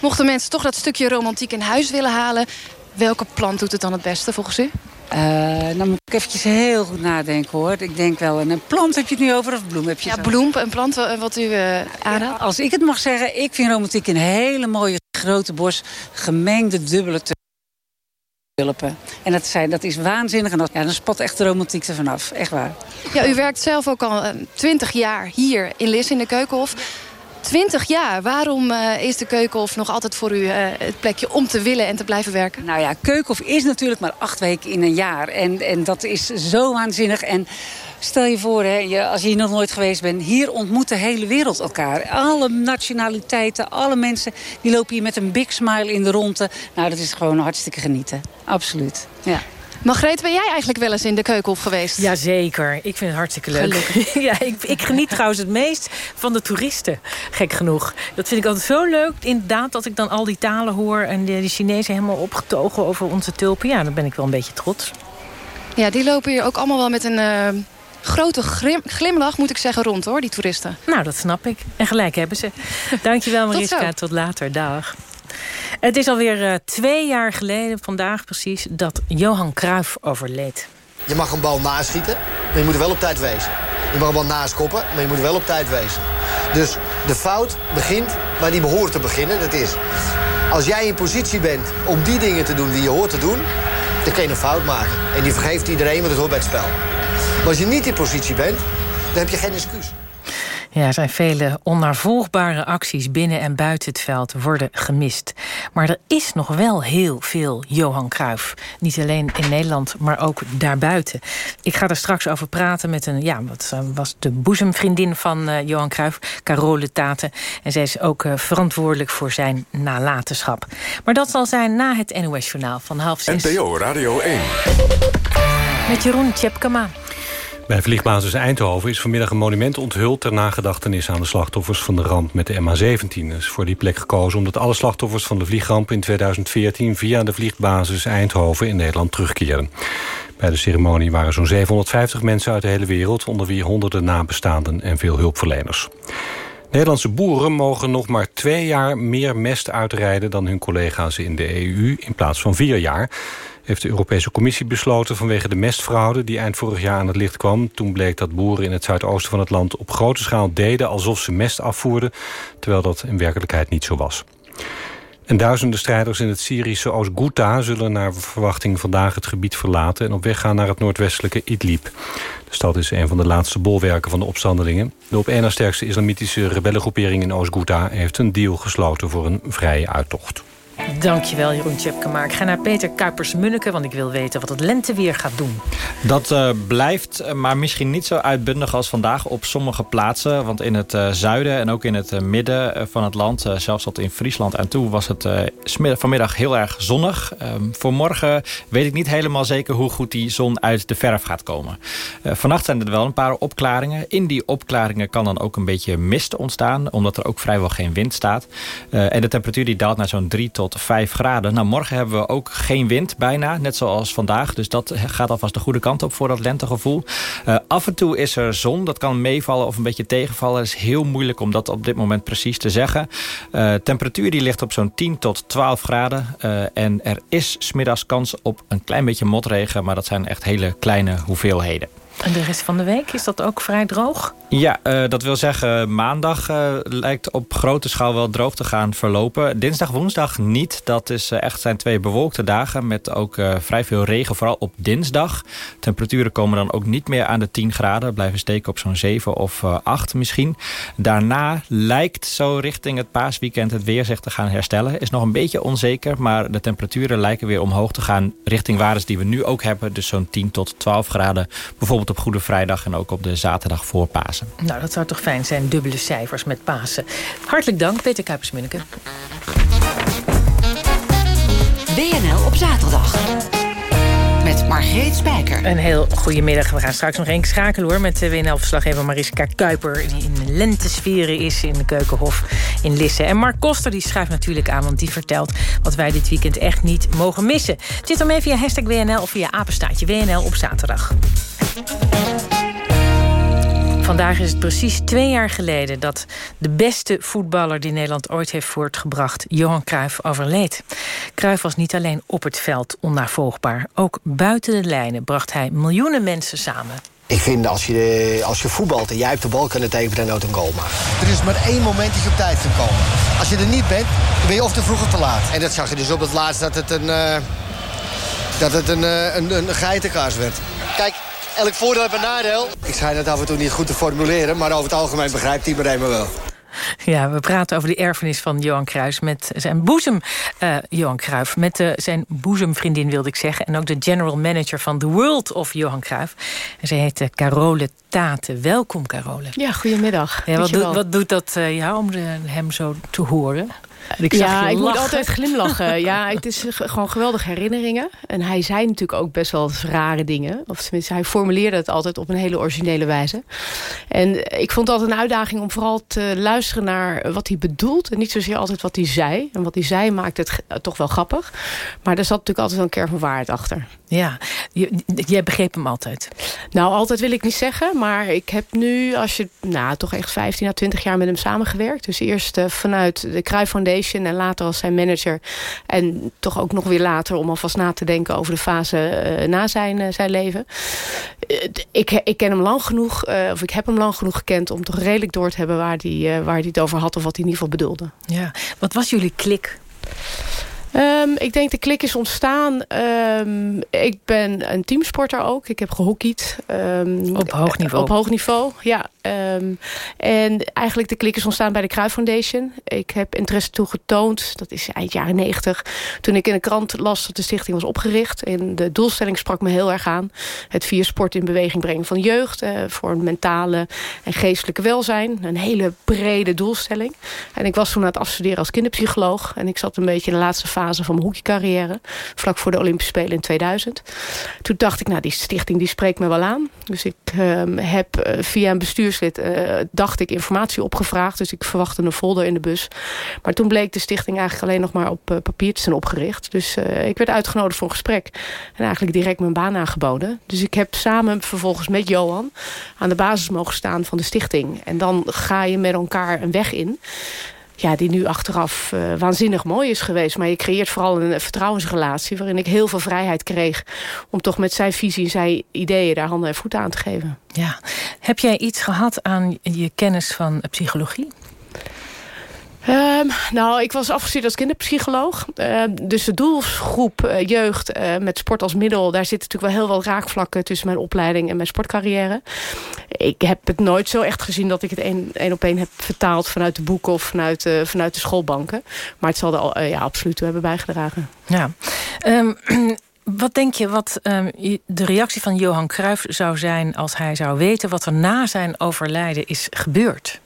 Mochten mensen toch dat stukje romantiek in huis willen halen... welke plant doet het dan het beste volgens u? Uh, dan moet ik eventjes heel goed nadenken hoor. Ik denk wel, een plant heb je het nu over of bloem heb je Ja, bloem, een plant wat u uh, als ik het mag zeggen, ik vind romantiek een hele mooie grote bos gemengde dubbele tulpen. En dat, zijn, dat is waanzinnig. En dat, ja, dan spot echt de romantiek er vanaf. Echt waar. Ja, u werkt zelf ook al twintig uh, jaar hier in Lis in de Keukenhof. 20 jaar. Waarom uh, is de Keukenhof nog altijd voor u uh, het plekje om te willen en te blijven werken? Nou ja, Keukenhof is natuurlijk maar acht weken in een jaar. En, en dat is zo waanzinnig. En stel je voor, hè, je, als je hier nog nooit geweest bent... hier ontmoet de hele wereld elkaar. Alle nationaliteiten, alle mensen... die lopen hier met een big smile in de ronde. Nou, dat is gewoon hartstikke genieten. Absoluut, ja. Margreet, ben jij eigenlijk wel eens in de Keukenhof geweest? Jazeker, ik vind het hartstikke leuk. ja, ik, ik, geniet trouwens het meest van de toeristen, gek genoeg. Dat vind ik altijd zo leuk, inderdaad, dat ik dan al die talen hoor... en die Chinezen helemaal opgetogen over onze tulpen. Ja, dan ben ik wel een beetje trots. Ja, die lopen hier ook allemaal wel met een... Uh grote glimlach, moet ik zeggen, rond hoor, die toeristen. Nou, dat snap ik. En gelijk hebben ze. Dankjewel Mariska, tot, tot later. Dag. Het is alweer uh, twee jaar geleden, vandaag precies, dat Johan Cruijff overleed. Je mag een bal naschieten, maar je moet er wel op tijd wezen. Je mag een bal naast koppen, maar je moet er wel op tijd wezen. Dus de fout begint waar die behoort te beginnen. Dat is, als jij in positie bent om die dingen te doen die je hoort te doen... dan kun je een fout maken. En die vergeeft iedereen, want het hoort. Maar als je niet in positie bent, dan heb je geen excuus. Ja, er zijn vele onnavolgbare acties binnen en buiten het veld worden gemist. Maar er is nog wel heel veel Johan Cruijff. Niet alleen in Nederland, maar ook daarbuiten. Ik ga er straks over praten met een, ja, wat eh, was de boezemvriendin van uh, Johan Cruijff, Carole Taten. En zij is ook uh, verantwoordelijk voor zijn nalatenschap. Maar dat zal zijn na het NOS-journaal van half zes. NPO Radio 1. Met Jeroen Tjepkema. Bij vliegbasis Eindhoven is vanmiddag een monument onthuld... ter nagedachtenis aan de slachtoffers van de ramp met de MH17. Er is voor die plek gekozen omdat alle slachtoffers van de vliegramp in 2014... via de vliegbasis Eindhoven in Nederland terugkeren. Bij de ceremonie waren zo'n 750 mensen uit de hele wereld... onder wie honderden nabestaanden en veel hulpverleners. Nederlandse boeren mogen nog maar twee jaar meer mest uitrijden... dan hun collega's in de EU in plaats van vier jaar heeft de Europese Commissie besloten vanwege de mestfraude die eind vorig jaar aan het licht kwam. Toen bleek dat boeren in het zuidoosten van het land op grote schaal deden alsof ze mest afvoerden, terwijl dat in werkelijkheid niet zo was. En duizenden strijders in het Syrische Oost-Ghouta zullen naar verwachting vandaag het gebied verlaten en op weg gaan naar het noordwestelijke Idlib. De stad is een van de laatste bolwerken van de opstandelingen. De op één na sterkste islamitische rebellengroepering in Oost-Ghouta heeft een deal gesloten voor een vrije uittocht. Dankjewel Jeroen Tjepkema. Ik ga naar Peter Kuipers-Munneke, want ik wil weten wat het lenteweer gaat doen. Dat uh, blijft, eh, maar misschien niet zo uitbundig als vandaag op sommige plaatsen. Want in het uh, zuiden en ook in het midden van het land, zelfs tot in Friesland en toe... was het vanmiddag heel erg zonnig. Ehm, voor morgen weet ik niet helemaal zeker hoe goed die zon uit de verf gaat komen. vannacht zijn er wel een paar opklaringen. In die opklaringen kan dan ook een beetje mist ontstaan... omdat er ook vrijwel geen wind staat. en de temperatuur die daalt naar zo'n 3 tot tot 5 graden. Nou, morgen hebben we ook geen wind bijna, net zoals vandaag. Dus dat gaat alvast de goede kant op voor dat lentegevoel. Uh, af en toe is er zon, dat kan meevallen of een beetje tegenvallen. Het is heel moeilijk om dat op dit moment precies te zeggen. Uh, temperatuur die ligt op zo'n 10 tot 12 graden. Uh, en er is smiddags kans op een klein beetje motregen... maar dat zijn echt hele kleine hoeveelheden. En de rest van de week, is dat ook vrij droog? Ja, uh, dat wil zeggen maandag uh, lijkt op grote schaal wel droog te gaan verlopen. Dinsdag, woensdag niet. Dat is, uh, echt zijn twee bewolkte dagen met ook vrij veel regen, vooral op dinsdag. Temperaturen komen dan ook niet meer aan de 10 graden. Blijven steken op zo'n 7 of 8 misschien. Daarna lijkt zo richting het paasweekend het weer zich te gaan herstellen. Is nog een beetje onzeker, maar de temperaturen lijken weer omhoog te gaan richting waardes die we nu ook hebben. Dus zo'n 10 tot 12 graden. Bijvoorbeeld op Goede Vrijdag en ook op de zaterdag voor Pasen. Nou, dat zou toch fijn zijn, dubbele cijfers met Pasen. Hartelijk dank, Peter Kuipers-Munneke. WNL op zaterdag. Met Margreet Spijker. Een heel goedemiddag. We gaan straks nog één schakelen hoor... met WNL-verslaggever Mariska Kuiper... die in lentesferen is in de Keukenhof in Lisse. En Mark Koster die schrijft natuurlijk aan... want die vertelt wat wij dit weekend echt niet mogen missen. Zit er mee via hashtag WNL of via apenstaatje WNL op zaterdag. Vandaag is het precies twee jaar geleden dat de beste voetballer die Nederland ooit heeft voortgebracht, Johan Cruijff, overleed. Cruijff was niet alleen op het veld onnavolgbaar, ook buiten de lijnen bracht hij miljoenen mensen samen. Ik vind als je, als je voetbalt en jij hebt de bal, kan het even dan ook een goal maken. Er is maar één moment dat je op tijd kan komen. Als je er niet bent, dan ben je of te vroeg of te laat. En dat zag je dus op het laatst dat het een, uh, dat het een, uh, een, een geitenkaas werd. Kijk, elk voordeel heeft een nadeel. Ik schijn het af en toe niet goed te formuleren, maar over het algemeen begrijpt iedereen me wel. Ja, we praten over de erfenis van Johan Cruijff met zijn boezem, uh, Johan Cruijff, met uh, zijn boezemvriendin wilde ik zeggen, en ook de general manager van The World of Johan Cruijff. En ze heet uh, Carole Tate. Welkom, Carole. Ja, goedemiddag. Ja, wat, doet, wat doet dat jou om de, hem zo te horen? Ik ja, ik moet altijd glimlachen. ja, het is gewoon geweldige herinneringen. En hij zei natuurlijk ook best wel rare dingen. Of tenminste, hij formuleerde het altijd op een hele originele wijze. En ik vond het altijd een uitdaging om vooral te luisteren naar wat hij bedoelt. En niet zozeer altijd wat hij zei. En wat hij zei maakt het toch wel grappig. Maar er zat natuurlijk altijd wel een kern van waarheid achter. Ja, jij begreep hem altijd? Nou, altijd wil ik niet zeggen. Maar ik heb nu, als je nou, toch echt 15 à 20 jaar met hem samengewerkt. Dus eerst uh, vanuit de Cruijff Foundation en later als zijn manager. En toch ook nog weer later om alvast na te denken over de fase uh, na zijn, uh, zijn leven. ik, ik ken hem lang genoeg, of ik heb hem lang genoeg gekend... om toch redelijk door te hebben waar hij, waar hij het over had of wat hij in ieder geval bedoelde. Ja, wat was jullie klik? Um, ik denk de klik is ontstaan. Um, ik ben een teamsporter ook. Ik heb gehockeyd. Um, op hoog niveau? Op hoog niveau, ja. en eigenlijk de klik is ontstaan bij de Cruyff Foundation. Ik heb interesse toegetoond. Dat is eind jaren negentig. Toen ik in de krant las dat de stichting was opgericht. En de doelstelling sprak me heel erg aan. Het via sport in beweging brengen van jeugd. Uh, voor mentale en geestelijke welzijn. Een hele brede doelstelling. En ik was toen aan het afstuderen als kinderpsycholoog. En ik zat een beetje in de laatste fase fase van mijn hockeycarrière. Vlak voor de Olympische Spelen in 2000. Toen dacht ik, nou die stichting die spreekt me wel aan. Dus ik uh, heb uh, via een bestuurslid, uh, dacht ik, informatie opgevraagd. Dus ik verwachtte een folder in de bus. Maar toen bleek de stichting eigenlijk alleen nog maar op uh, papier te zijn opgericht. Dus ik werd uitgenodigd voor een gesprek. En eigenlijk direct mijn baan aangeboden. Dus ik heb samen vervolgens met Johan aan de basis mogen staan van de stichting. En dan ga je met elkaar een weg in ja, die nu achteraf uh, waanzinnig mooi is geweest. Maar je creëert vooral een vertrouwensrelatie... waarin ik heel veel vrijheid kreeg... om toch met zijn visie en zijn ideeën daar handen en voeten aan te geven. Ja. Heb jij iets gehad aan je kennis van psychologie? Um, nou, ik was afgestudeerd als kinderpsycholoog. Uh, dus de doelgroep uh, jeugd uh, met sport als middel... daar zitten natuurlijk wel heel veel raakvlakken... tussen mijn opleiding en mijn sportcarrière. Ik heb het nooit zo echt gezien dat ik het één op één heb vertaald... vanuit de boeken of vanuit, vanuit de schoolbanken. Maar het zal er al, ja, absoluut toe hebben bijgedragen. Ja. Um, wat denk je wat de reactie van Johan Cruijff zou zijn... als hij zou weten wat er na zijn overlijden is gebeurd?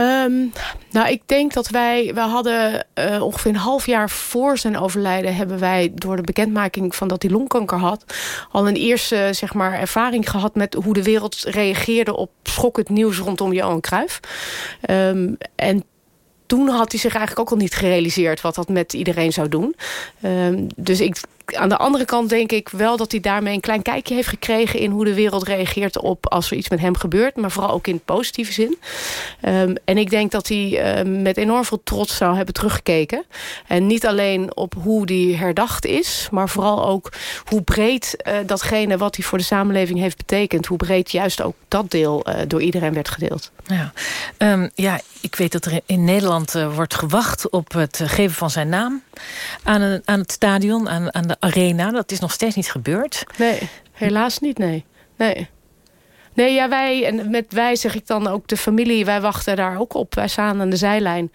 Um, nou, ik denk dat wij... We hadden uh, ongeveer een half jaar voor zijn overlijden... hebben wij door de bekendmaking van dat hij longkanker had... al een eerste zeg maar, ervaring gehad met hoe de wereld reageerde... op schokkend nieuws rondom Johan Cruijff. Um, en toen had hij zich eigenlijk ook al niet gerealiseerd... wat dat met iedereen zou doen. Um, dus ik aan de andere kant denk ik wel dat hij daarmee een klein kijkje heeft gekregen... in hoe de wereld reageert op als er iets met hem gebeurt. Maar vooral ook in positieve zin. Um, en ik denk dat hij um, met enorm veel trots zou hebben teruggekeken. En niet alleen op hoe die herdacht is... maar vooral ook hoe breed uh, datgene wat hij voor de samenleving heeft betekend... hoe breed juist ook dat deel uh, door iedereen werd gedeeld. Ja, um, ja ik weet dat er in Nederland uh, wordt gewacht op het geven van zijn naam... aan, een, aan het stadion, aan, aan de arena. Dat is nog steeds niet gebeurd. Nee, helaas niet, nee. Nee. Nee, ja, wij, en met wij zeg ik dan ook de familie, wij wachten daar ook op. Wij staan aan de zijlijn.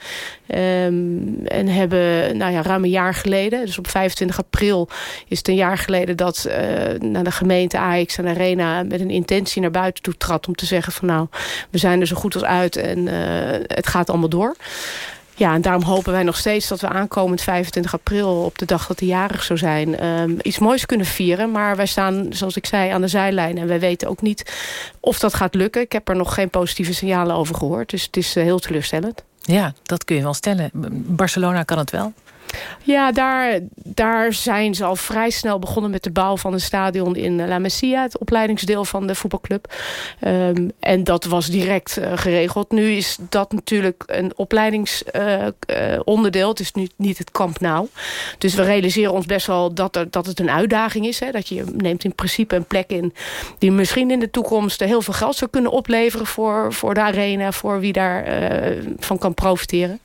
Um, en hebben, nou ja, ruim een jaar geleden, dus op 25 april is het een jaar geleden dat uh, naar de gemeente AX en Arena met een intentie naar buiten toe trad om te zeggen van nou, we zijn er zo goed als uit en uh, het gaat allemaal door. Ja, en daarom hopen wij nog steeds dat we aankomend 25 april... op de dag dat hij jarig zou zijn, um, iets moois kunnen vieren. Maar wij staan, zoals ik zei, aan de zijlijn. En wij weten ook niet of dat gaat lukken. Ik heb er nog geen positieve signalen over gehoord. Dus het is uh, heel teleurstellend. Ja, dat kun je wel stellen. Barcelona kan het wel. Ja, daar, daar zijn ze al vrij snel begonnen met de bouw van een stadion in La Masia. Het opleidingsdeel van de voetbalclub. Um, en dat was direct uh, geregeld. Nu is dat natuurlijk een opleidingsonderdeel. Uh, het is nu niet het kamp nou. Dus we realiseren ons best wel dat, er, dat het een uitdaging is. Hè? Dat je neemt in principe een plek in die misschien in de toekomst heel veel geld zou kunnen opleveren voor, voor de arena. Voor wie daarvan van kan profiteren.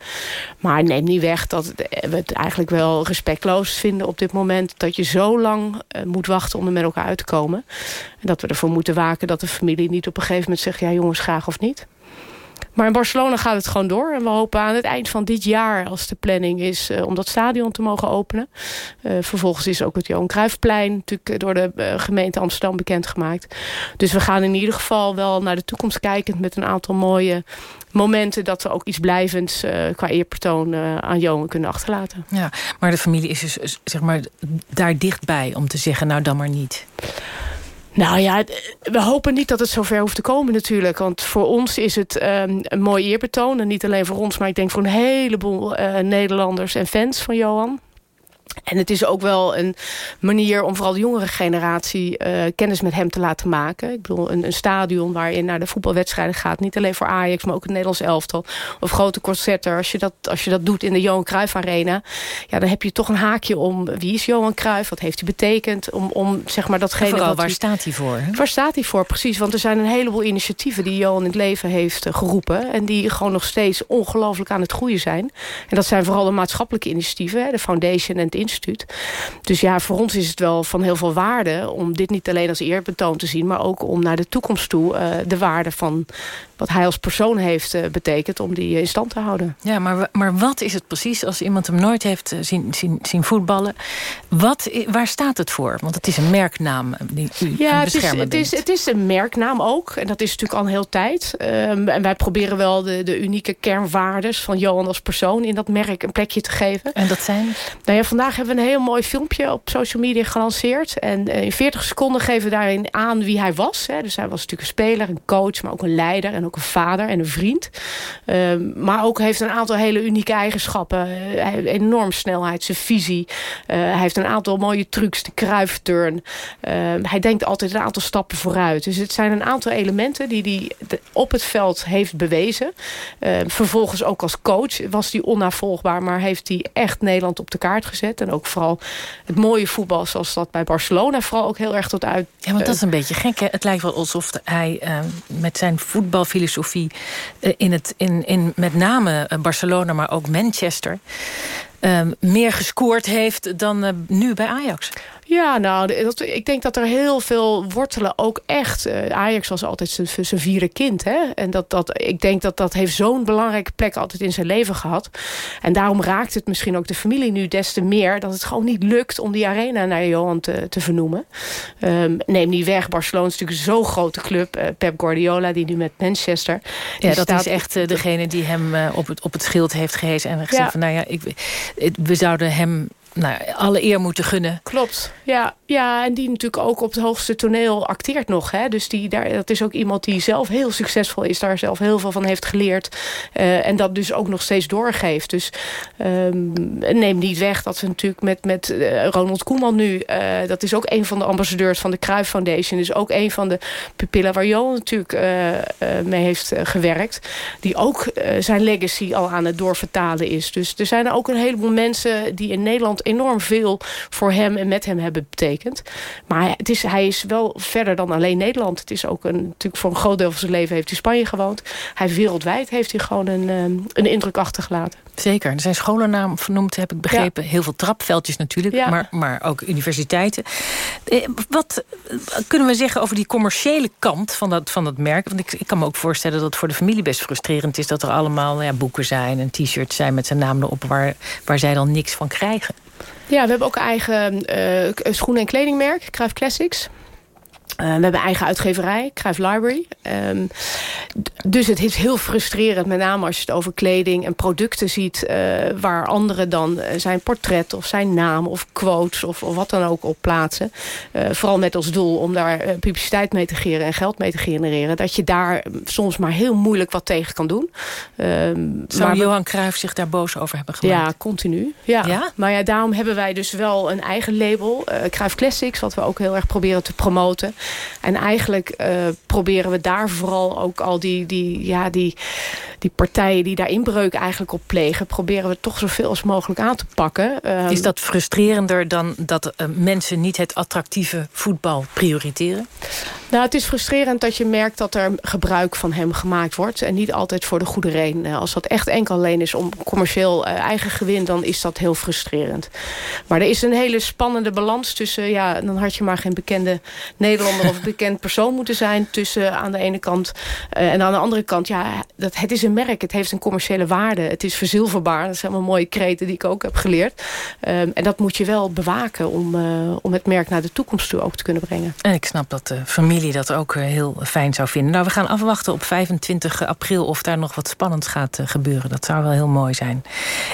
Maar neem niet weg dat we het eigenlijk wel respectloos vinden op dit moment... dat je zo lang uh, moet wachten om er met elkaar uit te komen. En dat we ervoor moeten waken dat de familie niet op een gegeven moment zegt... ja jongens, graag of niet. Maar in Barcelona gaat het gewoon door. En we hopen aan het eind van dit jaar, als de planning is... Uh, om dat stadion te mogen openen. Uh, vervolgens is ook het Johan Cruijffplein... natuurlijk door de gemeente Amsterdam bekendgemaakt. Dus we gaan in ieder geval wel naar de toekomst kijken... met een aantal mooie momenten dat we ook iets blijvends qua eerpertoon aan Johan kunnen achterlaten. Ja, maar de familie is dus zeg maar daar dichtbij om te zeggen, nou dan maar niet. Nou ja, we hopen niet dat het zover hoeft te komen natuurlijk. Want voor ons is het um, een mooi eerbetoon. En niet alleen voor ons, maar ik denk voor een heleboel uh, Nederlanders en fans van Johan. En het is ook wel een manier om vooral de jongere generatie uh, kennis met hem te laten maken. Ik bedoel, een, een, stadion waarin naar de voetbalwedstrijden gaat. Niet alleen voor Ajax, maar ook het Nederlands elftal. Of grote concerten. Als je dat, als je dat doet in de Johan Cruijff Arena. Ja, dan heb je toch een haakje om wie is Johan Cruijff? Wat heeft hij betekend? Om, om zeg maar datgene... vooral, dat waar staat hij voor? Hè? Waar staat hij voor, precies. Want er zijn een heleboel initiatieven die Johan in het leven heeft uh, geroepen. En die gewoon nog steeds ongelooflijk aan het groeien zijn. En dat zijn vooral de maatschappelijke initiatieven. Hè, de Foundation en instituut. Dus ja, voor ons is het wel van heel veel waarde... om dit niet alleen als eerbetoon te zien... maar ook om naar de toekomst toe uh, de waarde van wat hij als persoon heeft uh, betekend... om die in stand te houden. Ja, maar, maar wat is het precies als iemand hem nooit heeft uh, zien, zien, zien voetballen? Wat, waar staat het voor? Want het is een merknaam die u ja, het is, het, is, het is een merknaam ook. En dat is natuurlijk al een heel tijd. Um, en wij proberen wel de, de unieke kernwaardes van Johan als persoon... in dat merk een plekje te geven. En dat zijn? Nou ja, vandaag hebben we een heel mooi filmpje op social media gelanceerd. En in 40 seconden geven we daarin aan wie hij was. Hè. Dus hij was natuurlijk een speler, een coach, maar ook een leider... en ook een vader en een vriend. Um, maar ook heeft een aantal hele unieke eigenschappen. Hij heeft enorm snelheid, zijn visie. Uh, hij heeft een aantal mooie trucs, de kruifturn. Uh, hij denkt altijd een aantal stappen vooruit. Dus het zijn een aantal elementen die hij op het veld heeft bewezen. vervolgens ook als coach was hij onnavolgbaar... maar heeft hij echt Nederland op de kaart gezet. En ook vooral het mooie voetbal zoals dat bij Barcelona... vooral ook heel erg tot uit... Ja, want dat is een beetje gek. Hè? Het lijkt wel alsof hij met zijn voetbalfilosofie... in het, in, in met name Barcelona, maar ook Manchester... Uh, meer gescoord heeft dan uh, nu bij Ajax. Ja, nou, dat, ik denk dat er heel veel wortelen ook echt... Uh, Ajax was altijd zijn vierde kind. Hè? En dat, dat, ik denk dat dat heeft zo'n belangrijke plek altijd in zijn leven gehad. En daarom raakt het misschien ook de familie nu des te meer... dat het gewoon niet lukt om die arena naar Johan te, te vernoemen. Um, neem niet weg, Barcelona is natuurlijk zo'n grote club. Uh, Pep Guardiola, die nu met Manchester... Ja, dat staat, is echt uh, degene die hem op, het, op het schild heeft gehezen. En gezegd ja. van, nou ja, ik, we zouden hem nou, alle eer moeten gunnen. Klopt, ja. ja. En die natuurlijk ook op het hoogste toneel acteert nog. Hè? Dus die, daar, dat is ook iemand die zelf heel succesvol is. Daar zelf heel veel van heeft geleerd. Uh, en dat dus ook nog steeds doorgeeft. Dus um, neem niet weg dat ze natuurlijk met, met uh, Ronald Koeman nu... Uh, dat is ook een van de ambassadeurs van de Cruijff Foundation. Dus ook een van de pupillen waar Johan natuurlijk mee heeft gewerkt. Die ook zijn legacy al aan het doorvertalen is. Dus er zijn ook een heleboel mensen die in Nederland enorm veel voor hem en met hem hebben betekend. Maar het is, hij is wel verder dan alleen Nederland. Het is ook een, natuurlijk voor een groot deel van zijn leven heeft hij Spanje gewoond. Hij wereldwijd heeft hij gewoon een, een indruk achtergelaten. Zeker. Er zijn scholennaam vernoemd, heb ik begrepen. Ja. Heel veel trapveldjes natuurlijk, ja. maar, maar ook universiteiten. Wat kunnen we zeggen over die commerciële kant van dat, van dat merk? Want ik, ik kan me ook voorstellen dat het voor de familie best frustrerend is... dat er allemaal ja, boeken zijn en t-shirts zijn met zijn naam erop... Waar, waar zij dan niks van krijgen. Ja, we hebben ook een eigen uh, schoenen- en kledingmerk, Cruijff Classics. Uh, we hebben eigen uitgeverij, Cruijff Library. Um, dus het is heel frustrerend, met name als je het over kleding en producten ziet... Uh, waar anderen dan zijn portret of zijn naam of quotes of, of wat dan ook op plaatsen. Vooral met als doel om daar publiciteit mee te genereren en geld mee te genereren. Dat je daar soms maar heel moeilijk wat tegen kan doen. Um, Zou maar Johan Cruijff zich daar boos over hebben gemaakt? Ja, continu. Ja. ja. Maar ja, daarom hebben wij dus wel een eigen label, Cruijff Classics... wat we ook heel erg proberen te promoten. En eigenlijk uh, proberen we daar vooral ook al die, die, ja, die, die partijen die daar inbreuk eigenlijk op plegen... proberen we toch zoveel als mogelijk aan te pakken. Uh, Is dat frustrerender dan dat uh, mensen niet het attractieve voetbal prioriteren? Nou, het is frustrerend dat je merkt dat er gebruik van hem gemaakt wordt. En niet altijd voor de goede reden. Als dat echt enkel alleen is om commercieel eigen gewin... dan is dat heel frustrerend. Maar er is een hele spannende balans tussen... ja, dan had je maar geen bekende Nederlander of bekend persoon moeten zijn... tussen aan de ene kant uh, en aan de andere kant... ja, dat, het is een merk, het heeft een commerciële waarde. Het is verzilverbaar, dat zijn allemaal mooie kreten die ik ook heb geleerd. Um, en dat moet je wel bewaken om, uh, om het merk naar de toekomst toe ook te kunnen brengen. En ik snap dat de familie dat ook heel fijn zou vinden. Nou, we gaan afwachten op 25 april of daar nog wat spannends gaat gebeuren. Dat zou wel heel mooi zijn.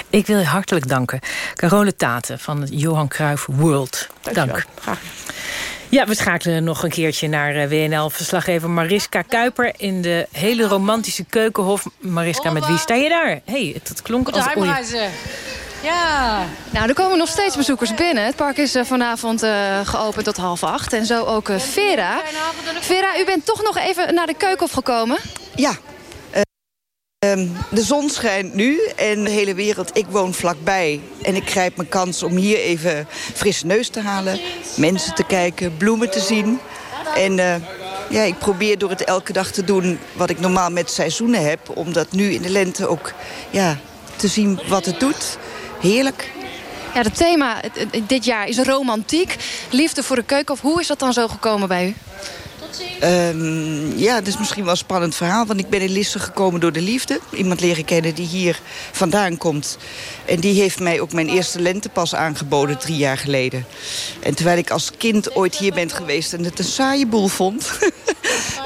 Ik wil je hartelijk danken. Carole Taten van Johan Cruijff World. Dank. Graag. Ja, we schakelen nog een keertje naar uh, WNL-verslaggever Mariska Kuiper... in de hele romantische Keukenhof. Mariska, met wie sta je daar? hey, het, het klonk als... Heimreizen. Ja. Nou, er komen nog steeds bezoekers binnen. Het park is vanavond geopend tot half acht. En zo ook Vera. Vera, u bent toch nog even naar de keukenhof gekomen? Ja, Ehm, de zon schijnt nu en de hele wereld. Ik woon vlakbij en ik grijp mijn kans om hier even frisse neus te halen. Mensen te kijken, bloemen te zien. En uh, ja, ik probeer door het elke dag te doen wat ik normaal met seizoenen heb. Om dat nu in de lente ook ja, te zien wat het doet. Heerlijk. Ja, het thema dit jaar is romantiek. Liefde voor de keuken. Of hoe is dat dan zo gekomen bij u? Um, ja, dat is misschien wel een spannend verhaal. Want ik ben in Lisse gekomen door de liefde. Iemand leren kennen die hier vandaan komt. En die heeft mij ook mijn eerste lentepas aangeboden drie jaar geleden. En terwijl ik als kind ooit hier ben geweest en het een saaie boel vond...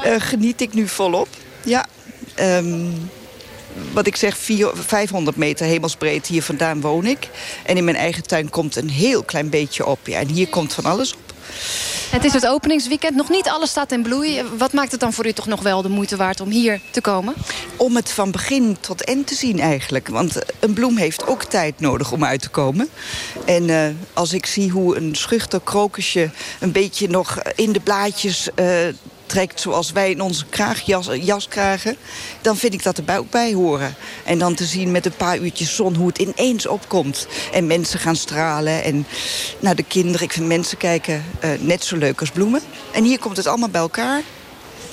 uh, geniet ik nu volop. Ja, um, wat ik zeg, 400, 500 meter hemelsbreed hier vandaan woon ik. En in mijn eigen tuin komt een heel klein beetje op. Ja, en hier komt van alles op. Het is het openingsweekend. Nog niet alles staat in bloei. Wat maakt het dan voor u toch nog wel de moeite waard om hier te komen? Om het van begin tot eind te zien eigenlijk. Want een bloem heeft ook tijd nodig om uit te komen. En uh, als ik zie hoe een schuchter krokusje... een beetje nog in de blaadjes... Uh, trekt zoals wij in onze kraagjas jas krijgen... dan vind ik dat er ook bij horen. En dan te zien met een paar uurtjes zon hoe het ineens opkomt. En mensen gaan stralen. En naar de kinderen, ik vind mensen kijken uh, net zo leuk als bloemen. En hier komt het allemaal bij elkaar.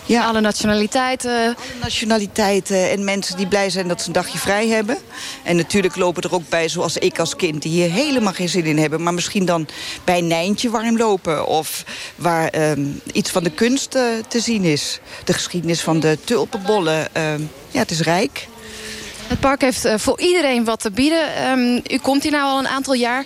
Ja. Alle nationaliteiten. Alle nationaliteiten en mensen die blij zijn dat ze een dagje vrij hebben. En natuurlijk lopen er ook bij, zoals ik als kind... die hier helemaal geen zin in hebben. Maar misschien dan bij Nijntje warm lopen. Of waar um, iets van de kunst uh, te zien is. De geschiedenis van de tulpenbollen. Uh, ja, het is rijk. Het park heeft uh, voor iedereen wat te bieden. Um, u komt hier nou al een aantal jaar.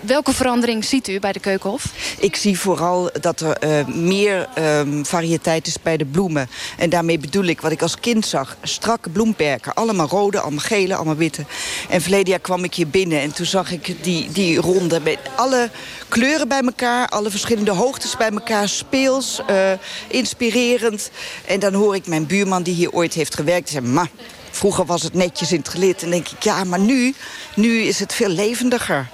Welke verandering ziet u bij de Keukenhof? Ik zie vooral dat er uh, meer um, variëteit is bij de bloemen. En daarmee bedoel ik wat ik als kind zag. Strakke bloemperken. Allemaal rode, allemaal gele, allemaal witte. En verleden jaar kwam ik hier binnen. En toen zag ik die, die ronde met alle kleuren bij elkaar. Alle verschillende hoogtes bij elkaar. Speels, uh, inspirerend. En dan hoor ik mijn buurman die hier ooit heeft gewerkt. Zeggen, ma, vroeger was het netjes in het gelid. En denk ik, ja, maar nu, nu is het veel levendiger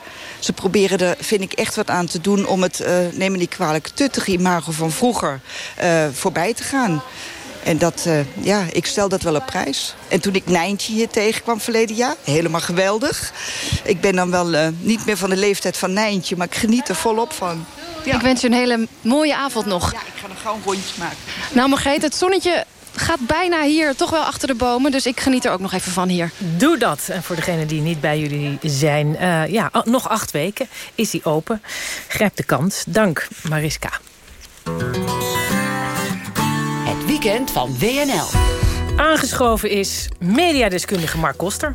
ze proberen er, vind ik, echt wat aan te doen... om het, uh, neem me niet kwalijk, tuttige imago van vroeger uh, voorbij te gaan. En dat, uh, ja, ik stel dat wel op prijs. En toen ik Nijntje hier tegenkwam verleden jaar, helemaal geweldig. Ik ben dan wel uh, niet meer van de leeftijd van Nijntje, maar ik geniet er volop van. Ja. Ik wens je een hele mooie avond nog. Ja, ik ga nog gauw een rondje maken. Nou Margreet, het zonnetje gaat bijna hier toch wel achter de bomen. Dus ik geniet er ook nog even van hier. Doe dat. En voor degenen die niet bij jullie zijn... Uh, ja, nog acht weken is hij open. Grijp de kans. Dank, Mariska. Het weekend van WNL. Aangeschoven is mediadeskundige Mark Koster.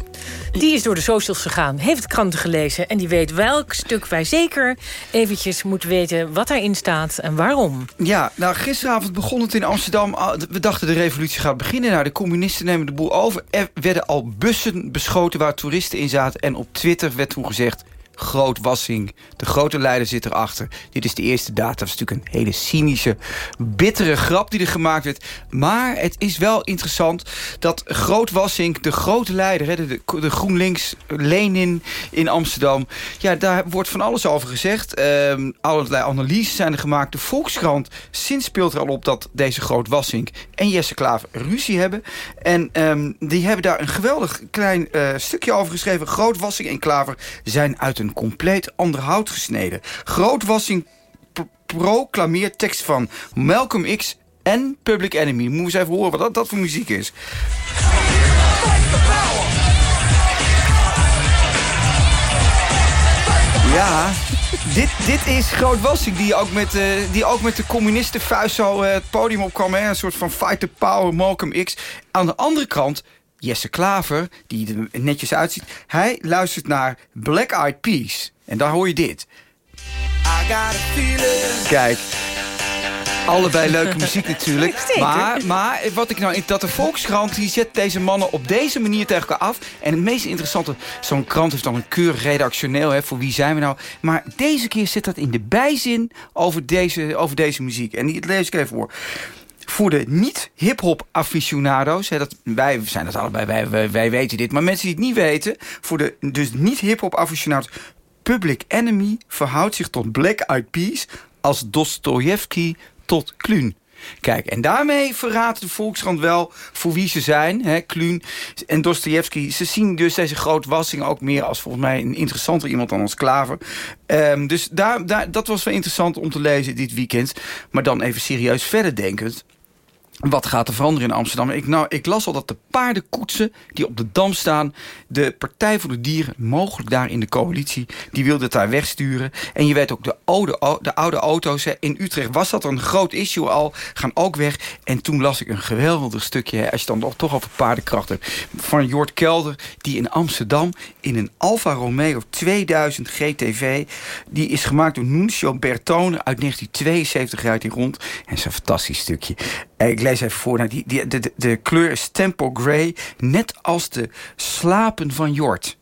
Die is door de socials gegaan, heeft kranten gelezen... en die weet welk stuk wij zeker eventjes moeten weten... wat daarin staat en waarom. Ja, nou, gisteravond begon het in Amsterdam. We dachten de revolutie gaat beginnen. Nou, de communisten nemen de boel over. Er werden al bussen beschoten waar toeristen in zaten. En op Twitter werd toen gezegd... Groot Wassing. De grote leider zit erachter. Dit is de eerste data. Dat is natuurlijk een hele cynische, bittere grap die er gemaakt werd. Maar het is wel interessant dat Groot Wassing, de grote leider... de, GroenLinks Lenin in Amsterdam... ja, daar wordt van alles over gezegd. Um, allerlei analyses zijn er gemaakt. De Volkskrant sinds speelt er al op dat deze Groot Wassing en Jesse Klaver ruzie hebben. En um, die hebben daar een geweldig klein uh, stukje over geschreven. Groot Wassing en Klaver zijn uit een compleet ander hout gesneden. Grootwassing proclameert tekst van Malcolm X en Public Enemy. Moet eens even horen wat dat, voor muziek is. Ja, dit, dit is Grootwassing die ook met, uh, die ook met de communisten vuist zo uh, het podium opkwam. Hè? Een soort van fight the power, Malcolm X. Aan de andere kant Jesse Klaver, die er netjes uitziet... hij luistert naar Black Eyed Peas. En daar hoor je dit. Kijk, allebei leuke muziek natuurlijk. Maar, maar wat ik nou... Dat de Volkskrant die zet deze mannen op deze manier tegen elkaar af. En het meest interessante... Zo'n krant heeft dan een keurig redactioneel. Hè, voor wie zijn we nou? Maar deze keer zit dat in de bijzin over deze, over deze muziek. En die lees ik even voor. Voor de niet-hip-hop aficionado's, dat, wij zijn dat allebei, wij, wij, wij weten dit. Maar mensen die het niet weten, voor de dus niet-hip-hop aficionado's... Public Enemy verhoudt zich tot Black Eyed Peas als Dostoevsky tot Kluun. Kijk, en daarmee verraadt de Volkskrant wel voor wie ze zijn. Hè, Kluun en Dostoevsky. Ze zien dus deze grootwassing ook meer als volgens mij een interessanter iemand dan als Klaver. Ehm, dus daar, daar, dat was wel interessant om te lezen dit weekend. Maar dan even serieus verder denkend. Wat gaat er veranderen in Amsterdam? Ik, nou, ik las al dat de paardenkoetsen die op de Dam staan... de Partij voor de Dieren, mogelijk daar in de coalitie... die wilde het daar wegsturen. En je weet ook, de oude, de oude auto's in Utrecht... was dat een groot issue al, gaan ook weg. En toen las ik een geweldig stukje... Als je dan toch over paardenkracht hebt... van Jort Kelder, die in Amsterdam... in een Alfa Romeo 2000 GTV... die is gemaakt door Nuncio Bertone... uit 1972 rijdt hij rond. En zo'n fantastisch stukje. Lees even voor. Nou, die, die, de, de, kleur is tempo gray, net als de slapen van Jort.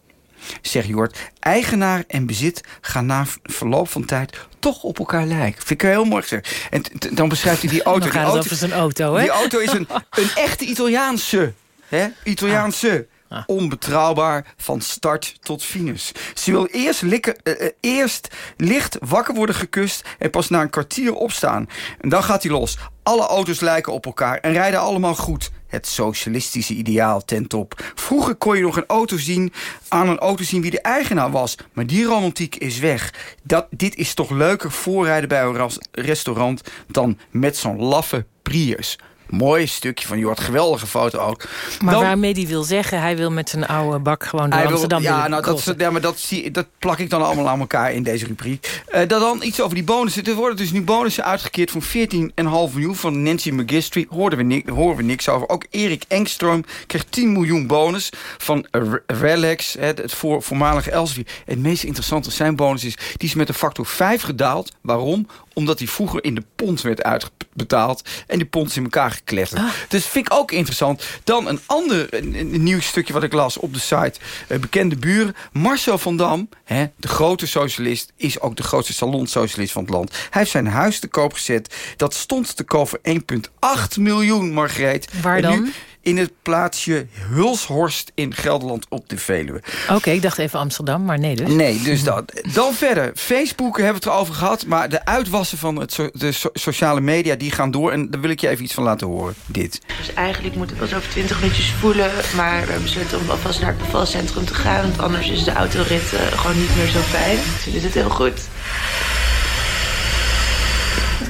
Zegt Jort, eigenaar en bezit gaan na verloop van tijd toch op elkaar lijken. Vind ik heel mooi gezegd. En dan beschrijft hij die auto. Dan gaat die auto, over zijn auto, hè? Die auto is een, een echte Italiaanse. Hè? Italiaanse. Onbetrouwbaar van start tot finish. Ze wil eerst, likken, uh, eerst licht wakker worden gekust... en pas na een kwartier opstaan. En dan gaat hij los. Alle auto's lijken op elkaar en rijden allemaal goed. Het socialistische ideaal ten top. Vroeger kon je nog een auto zien, aan een auto zien wie de eigenaar was. Maar die romantiek is weg. Dat, dit is toch leuker voorrijden bij een restaurant... dan met zo'n laffe Prius. Mooi stukje van Jort, geweldige foto ook. Maar dan, waarmee die wil zeggen, hij wil met zijn oude bak gewoon door Amsterdam wil, Ja, nou, dat, ja, maar dat, zie, dat plak ik dan allemaal aan elkaar in deze rubriek. Uh, dan, dan iets over die bonussen. Er worden dus nu bonussen uitgekeerd van 14,5 miljoen van Nancy McGistry. Hoorden we, niks, horen we niks over. Ook Erik Engstrom kreeg 10 miljoen bonus van Relax, het voor, voormalige Elsevier. Het meest interessante zijn bonus is, die is met een factor 5 gedaald. Waarom? Omdat hij vroeger in de pond werd uitbetaald. En die pond is in elkaar gekletterd. Ah. Dus vind ik ook interessant. Dan een ander een, nieuw stukje wat ik las op de site. Uh, bekende buren. Marcel van Dam, hè, de grote socialist... is ook de grootste salonsocialist van het land. Hij heeft zijn huis te koop gezet. Dat stond te koop voor 1,8 miljoen, Margreet. Waar dan? In het plaatsje Hulshorst in Gelderland op de Veluwe. Oké, ik dacht even Amsterdam, maar nee dus. Nee, dus dat. Dan verder. Facebook hebben we het erover gehad... maar de uitwassen van het de sociale media die gaan door... en daar wil ik je even iets van laten horen. Dit. Dus eigenlijk moet ik wel over 20 minuutjes voelen... maar we besloten om alvast naar het bevalcentrum te gaan... want anders is de autorit uh, gewoon niet meer zo fijn. Dus dit het heel goed.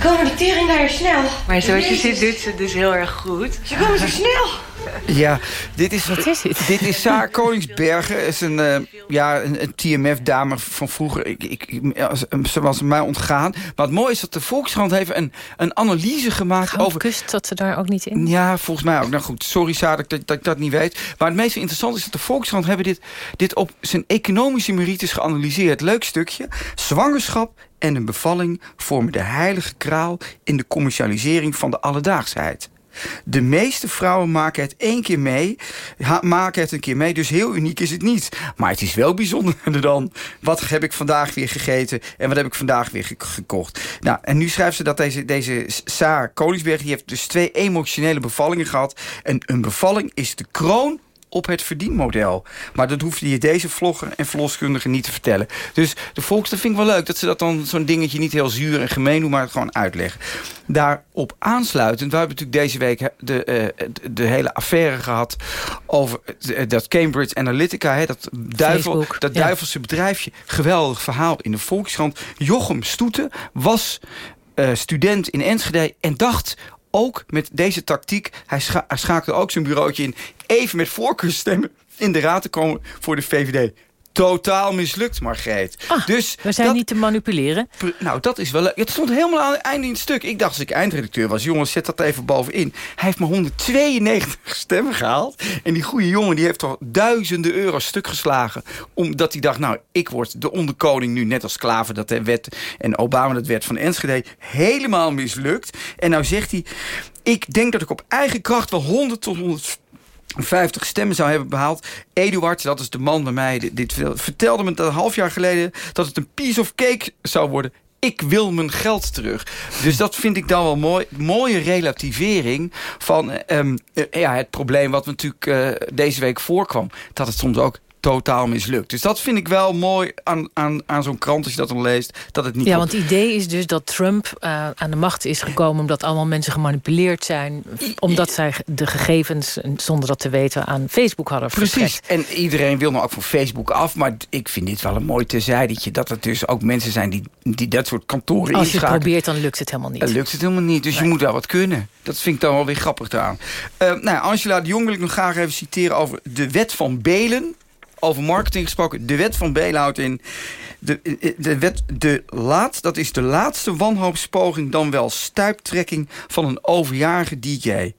Het komen de tering naar je snel. Maar zoals je ziet doet ze dus heel erg goed. Ze komen zo snel. Ja, dit is, Wat is dit? Dit is Saar Koningsbergen. is een, uh, ja, een, een TMF-dame van vroeger. Ik, ik, ze was mij ontgaan. Maar het mooie is dat de Volkskrant heeft een, een analyse gemaakt Goud over... kust dat ze daar ook niet in? Ja, volgens mij ook. Nou goed, sorry Saar dat, dat, ik dat niet weet. Maar het meest interessante is dat de Volkskrant hebben dit, dit op zijn economische merites geanalyseerd. Leuk stukje. Zwangerschap en een bevalling vormen de heilige kraal... in de commercialisering van de alledaagsheid. De meeste vrouwen maken het één keer mee. maken het een keer mee, dus heel uniek is het niet. Maar het is wel bijzonder dan. Wat heb ik vandaag weer gegeten en wat heb ik vandaag weer gekocht? Nou, en nu schrijft ze dat deze, deze Saar Koningsberg... die heeft dus twee emotionele bevallingen gehad. En een bevalling is de kroon op het verdienmodel. Maar dat hoefde je deze vlogger en verloskundige niet te vertellen. Dus de volks, vind ik wel leuk dat ze dat dan zo'n dingetje niet heel zuur en gemeen doen, maar het gewoon uitleggen. Daarop aansluitend, we hebben natuurlijk deze week de, uh, de, hele affaire gehad over dat Cambridge Analytica, hè, dat, duivel, dat duivelse bedrijfje. Geweldig verhaal in de Volkskrant. Jochem Stoeten was uh, student in Enschede en dacht ook met deze tactiek, hij, scha hij ook zijn bureautje in... even met voorkeurstemmen in de raad te komen voor de VVD totaal mislukt, Margreet. Ah, dus we zijn niet te manipuleren. Nou, dat is wel. Het stond helemaal aan het einde in het stuk. Ik dacht als ik eindredacteur was, jongens, zet dat even bovenin. Hij heeft maar 192 stemmen gehaald. En die goede jongen die heeft toch duizenden euro's stuk geslagen. Omdat hij dacht, nou, ik word de onderkoning nu net als Klaver dat wet en Obama dat werd van Enschede helemaal mislukt. En nou zegt hij, ik denk dat ik op eigen kracht wel 100 tot 100 50 stemmen zou hebben behaald. Eduard, dat is de man bij mij, dit, vertelde me een half jaar geleden... dat het een piece of cake zou worden. ik wil mijn geld terug. Dus dat vind ik dan wel mooi. Mooie relativering van ehm, eh, ja, het probleem wat natuurlijk eh, deze week voorkwam. Dat het soms ook totaal mislukt. Dus dat vind ik wel mooi aan, aan, aan zo'n krant als je dat dan leest. Dat het niet Ja, want het idee is dus dat Trump eh, aan de macht is gekomen... omdat allemaal mensen gemanipuleerd zijn... omdat zij de gegevens, eh, zonder dat te weten, aan Facebook hadden Precies. En iedereen wil nou ook van Facebook af. Maar ik vind dit wel een mooi terzijde. Dat er dus ook mensen zijn die, die dat soort kantoren Als je het probeert, dan lukt het helemaal niet. Dan lukt het helemaal niet. Dus je moet wel wat kunnen. Dat vind ik dan wel weer grappig eraan. Eh nou, Angela de Jong wil ik nog graag even citeren over de wet van Belen. Over marketing gesproken. De wet van Belen in... De, de wet, de laat, dat is de laatste wanhoopspoging... dan wel stuiptrekking van een overjarige DJ.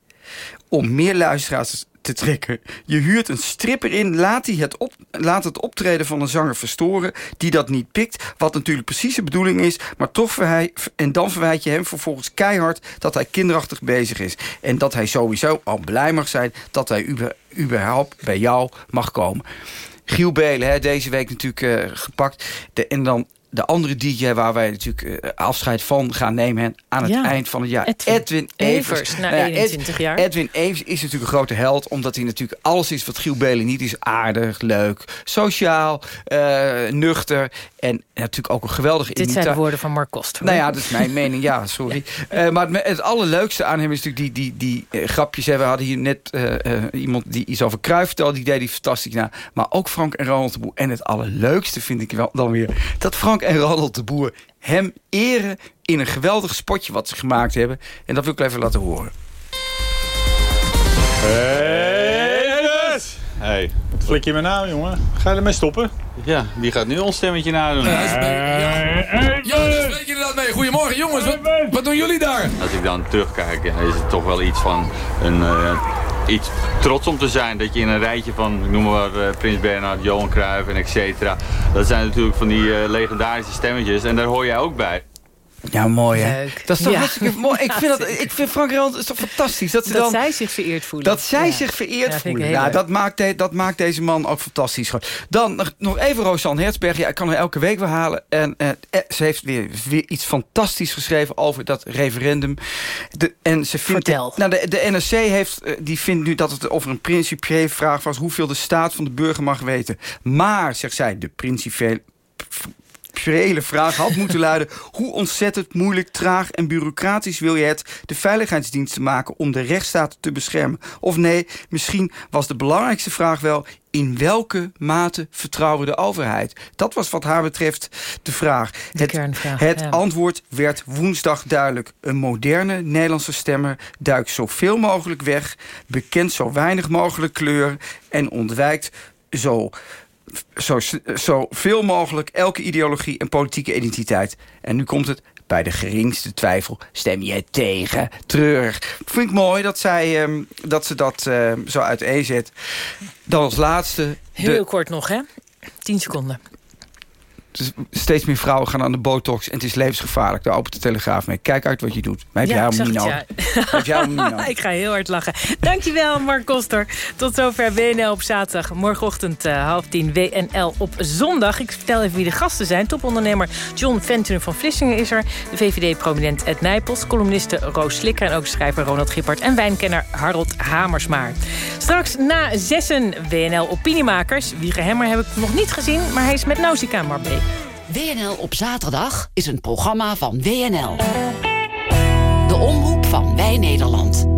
Om meer luisteraars te trekken. Je huurt een stripper in, laat, die het, op, laat het optreden van een zanger verstoren... die dat niet pikt, wat natuurlijk precies de bedoeling is... maar toch verhij, en dan verwijt je hem vervolgens keihard... dat hij kinderachtig bezig is. En dat hij sowieso al blij mag zijn... dat hij überhaupt bij jou mag komen. Giel Belen, hè, deze week natuurlijk eh, gepakt. De, en dan de andere DJ waar wij natuurlijk eh, afscheid van gaan nemen... aan het Ja. eind van het jaar. Edwin Edwin, Evers. Evers, na Nou ja, Ed- 21 jaar. Edwin Evers is natuurlijk een grote held... omdat hij natuurlijk alles is wat Giel Belen niet is. Aardig, leuk, sociaal, eh, nuchter... en natuurlijk ook een geweldige Dit zijn de woorden van Mark Koster. nou ja, dat is mijn mening, ja, sorry. Eh, maar het, het allerleukste aan hem is natuurlijk die, die, die grapjes. Hè. We hadden hier net iemand die iets over Cruijff vertelde. Die deed die fantastisch na. Maar ook Frank en Ronald de Boer. En het allerleukste vind ik wel dan weer... dat Frank en Ronald de Boer hem eren in een geweldig spotje wat ze gemaakt hebben. En dat wil ik even laten horen. Hey, Dennis! Hey, wat flik je me nou, jongen? Ga je ermee stoppen? Ja, wie gaat nu ons stemmetje nadoen? Ja, weet je er dat mee. Goedemorgen jongens, wat, wat doen jullie daar? Als ik dan terugkijk, is het toch wel iets van een... eh, iets trots om te zijn dat je in een rijtje van, ik noem maar eh, Prins Bernhard, Johan Cruijff en et cetera. Dat zijn natuurlijk van die eh, legendarische stemmetjes en daar hoor jij ook bij. Ja, mooi hè. Leuk. Dat is toch Ja. hartstikke mooi. Ik vind, dat, ik vind Frank Ronald is toch fantastisch. Dat, ze Dat dan, zij zich vereerd voelen. Dat zij Ja. zich vereerd Ja, voelen. Ja, leuk. dat maakt, de- dat maakt deze man ook fantastisch. Dan nog, nog even Rosanne Hertzberg. Ja, ik kan haar elke week weer halen. En eh, eh, ze heeft weer, weer iets fantastisch geschreven over dat referendum. De, en ze vindt, Vertel. Nou, de, de NRC heeft, eh, die vindt nu dat het over een principiële vraag was... hoeveel de staat van de burger mag weten. Maar, zegt zij, de principiële principiële vraag had moeten luiden... hoe ontzettend moeilijk, traag en bureaucratisch wil je het... de veiligheidsdiensten maken om de rechtsstaat te beschermen? Of nee, misschien was de belangrijkste vraag wel... in welke mate vertrouwen we de overheid? Dat was wat haar betreft de vraag. De het kernvraag, het ja. antwoord werd woensdag duidelijk. Een moderne Nederlandse stemmer duikt zoveel mogelijk weg... bekent zo weinig mogelijk kleur en ontwijkt zo zo, zo veel mogelijk elke ideologie en politieke identiteit. En nu komt het. Bij de geringste twijfel stem je tegen. Treurig. Vind ik mooi dat, zij, ehm, dat ze dat ehm, zo uiteenzet. Dan als laatste... Heel kort nog, hè? 10 seconden. Dus steeds meer vrouwen gaan aan de botox en het is levensgevaarlijk. Daar opent de Telegraaf mee. Kijk uit wat je doet. Maar heb Ja, jij helemaal niet nodig. jij niet. Ik ga heel hard lachen. Dankjewel, Mark Koster. Tot zover WNL op zaterdag. Morgenochtend eh, half tien WNL op zondag. Ik vertel even wie de gasten zijn. Topondernemer John Ventinen van Vlissingen is er. De VVD-prominent Ed Nijpels. Columniste Roos Slikker. En ook schrijver Ronald Gippert. En wijnkenner Harold Hamersmaar. Straks na zessen WNL Opiniemakers. Wieger Hemmer heb ik nog niet gezien. Maar hij is met Nausicaa maar mee. WNL op zaterdag is een programma van WNL. De omroep van Wij Nederland.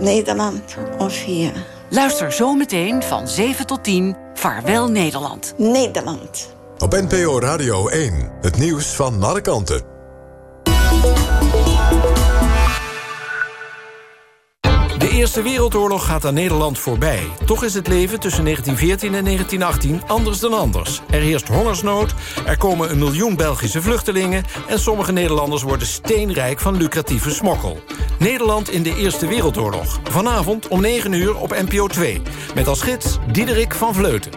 Nederland of hier? Luister zometeen van 7 tot 10. Vaarwel Nederland. Nederland. Op NPO Radio 1. Het nieuws van alle kanten. Eerste Wereldoorlog gaat aan Nederland voorbij. Toch is het leven tussen 1914 en 1918 anders dan anders. Er heerst hongersnood, er komen een miljoen Belgische vluchtelingen... en sommige Nederlanders worden steenrijk van lucratieve smokkel. Nederland in de Eerste Wereldoorlog. Vanavond om 9 uur op NPO 2. Met als gids Diederik van Vleuten.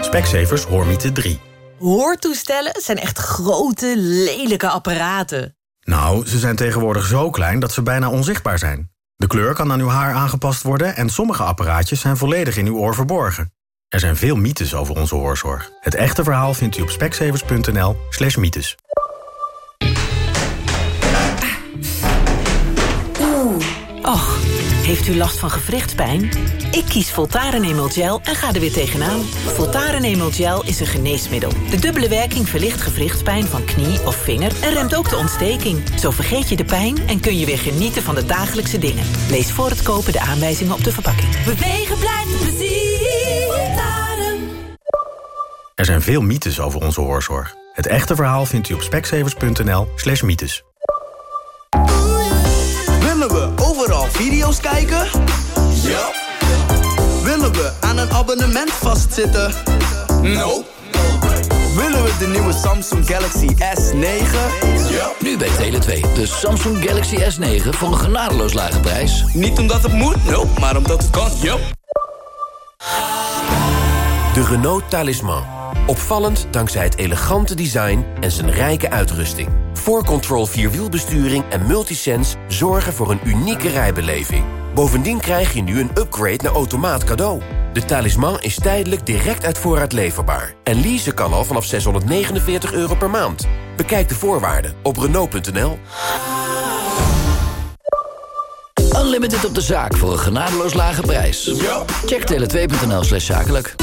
Specsavers Hoormiete 3. Hoortoestellen zijn echt grote, lelijke apparaten. Nou, ze zijn tegenwoordig zo klein dat ze bijna onzichtbaar zijn. De kleur kan aan uw haar aangepast worden... en sommige apparaatjes zijn volledig in uw oor verborgen. Er zijn veel mythes over onze hoorzorg. Het echte verhaal vindt u op speksevers.nl slash mythes. Oeh. Och, heeft u last van gewrichtspijn? Ik kies Voltaren Emel Gel en ga er weer tegenaan. Voltaren Emel Gel is een geneesmiddel. De dubbele werking verlicht gewrichtspijn van knie of vinger... en remt ook de ontsteking. Zo vergeet je de pijn en kun je weer genieten van de dagelijkse dingen. Lees voor het kopen de aanwijzingen op de verpakking. Bewegen blijft plezier. Voltaren. Er zijn veel mythes over onze hoorzorg. Het echte verhaal vindt u op speksevers.nl slash mythes. Video's kijken? Ja. Willen we aan een abonnement vastzitten? No. Willen we de nieuwe Samsung Galaxy S9? Ja. Nu bij Tele2, de Samsung Galaxy S9 voor een genadeloos lage prijs. Niet omdat het moet, no, maar omdat het kan, ja. De Renault Talisman. Opvallend dankzij het elegante design en zijn rijke uitrusting. 4Control Vierwielbesturing en Multisense zorgen voor een unieke rijbeleving. Bovendien krijg je nu een upgrade naar automaat cadeau. De talisman is tijdelijk direct uit voorraad leverbaar. En leasen kan al vanaf 649 euro per maand. Bekijk de voorwaarden op Renault.nl. Unlimited op de zaak voor een genadeloos lage prijs. Check tele2.nl slash zakelijk.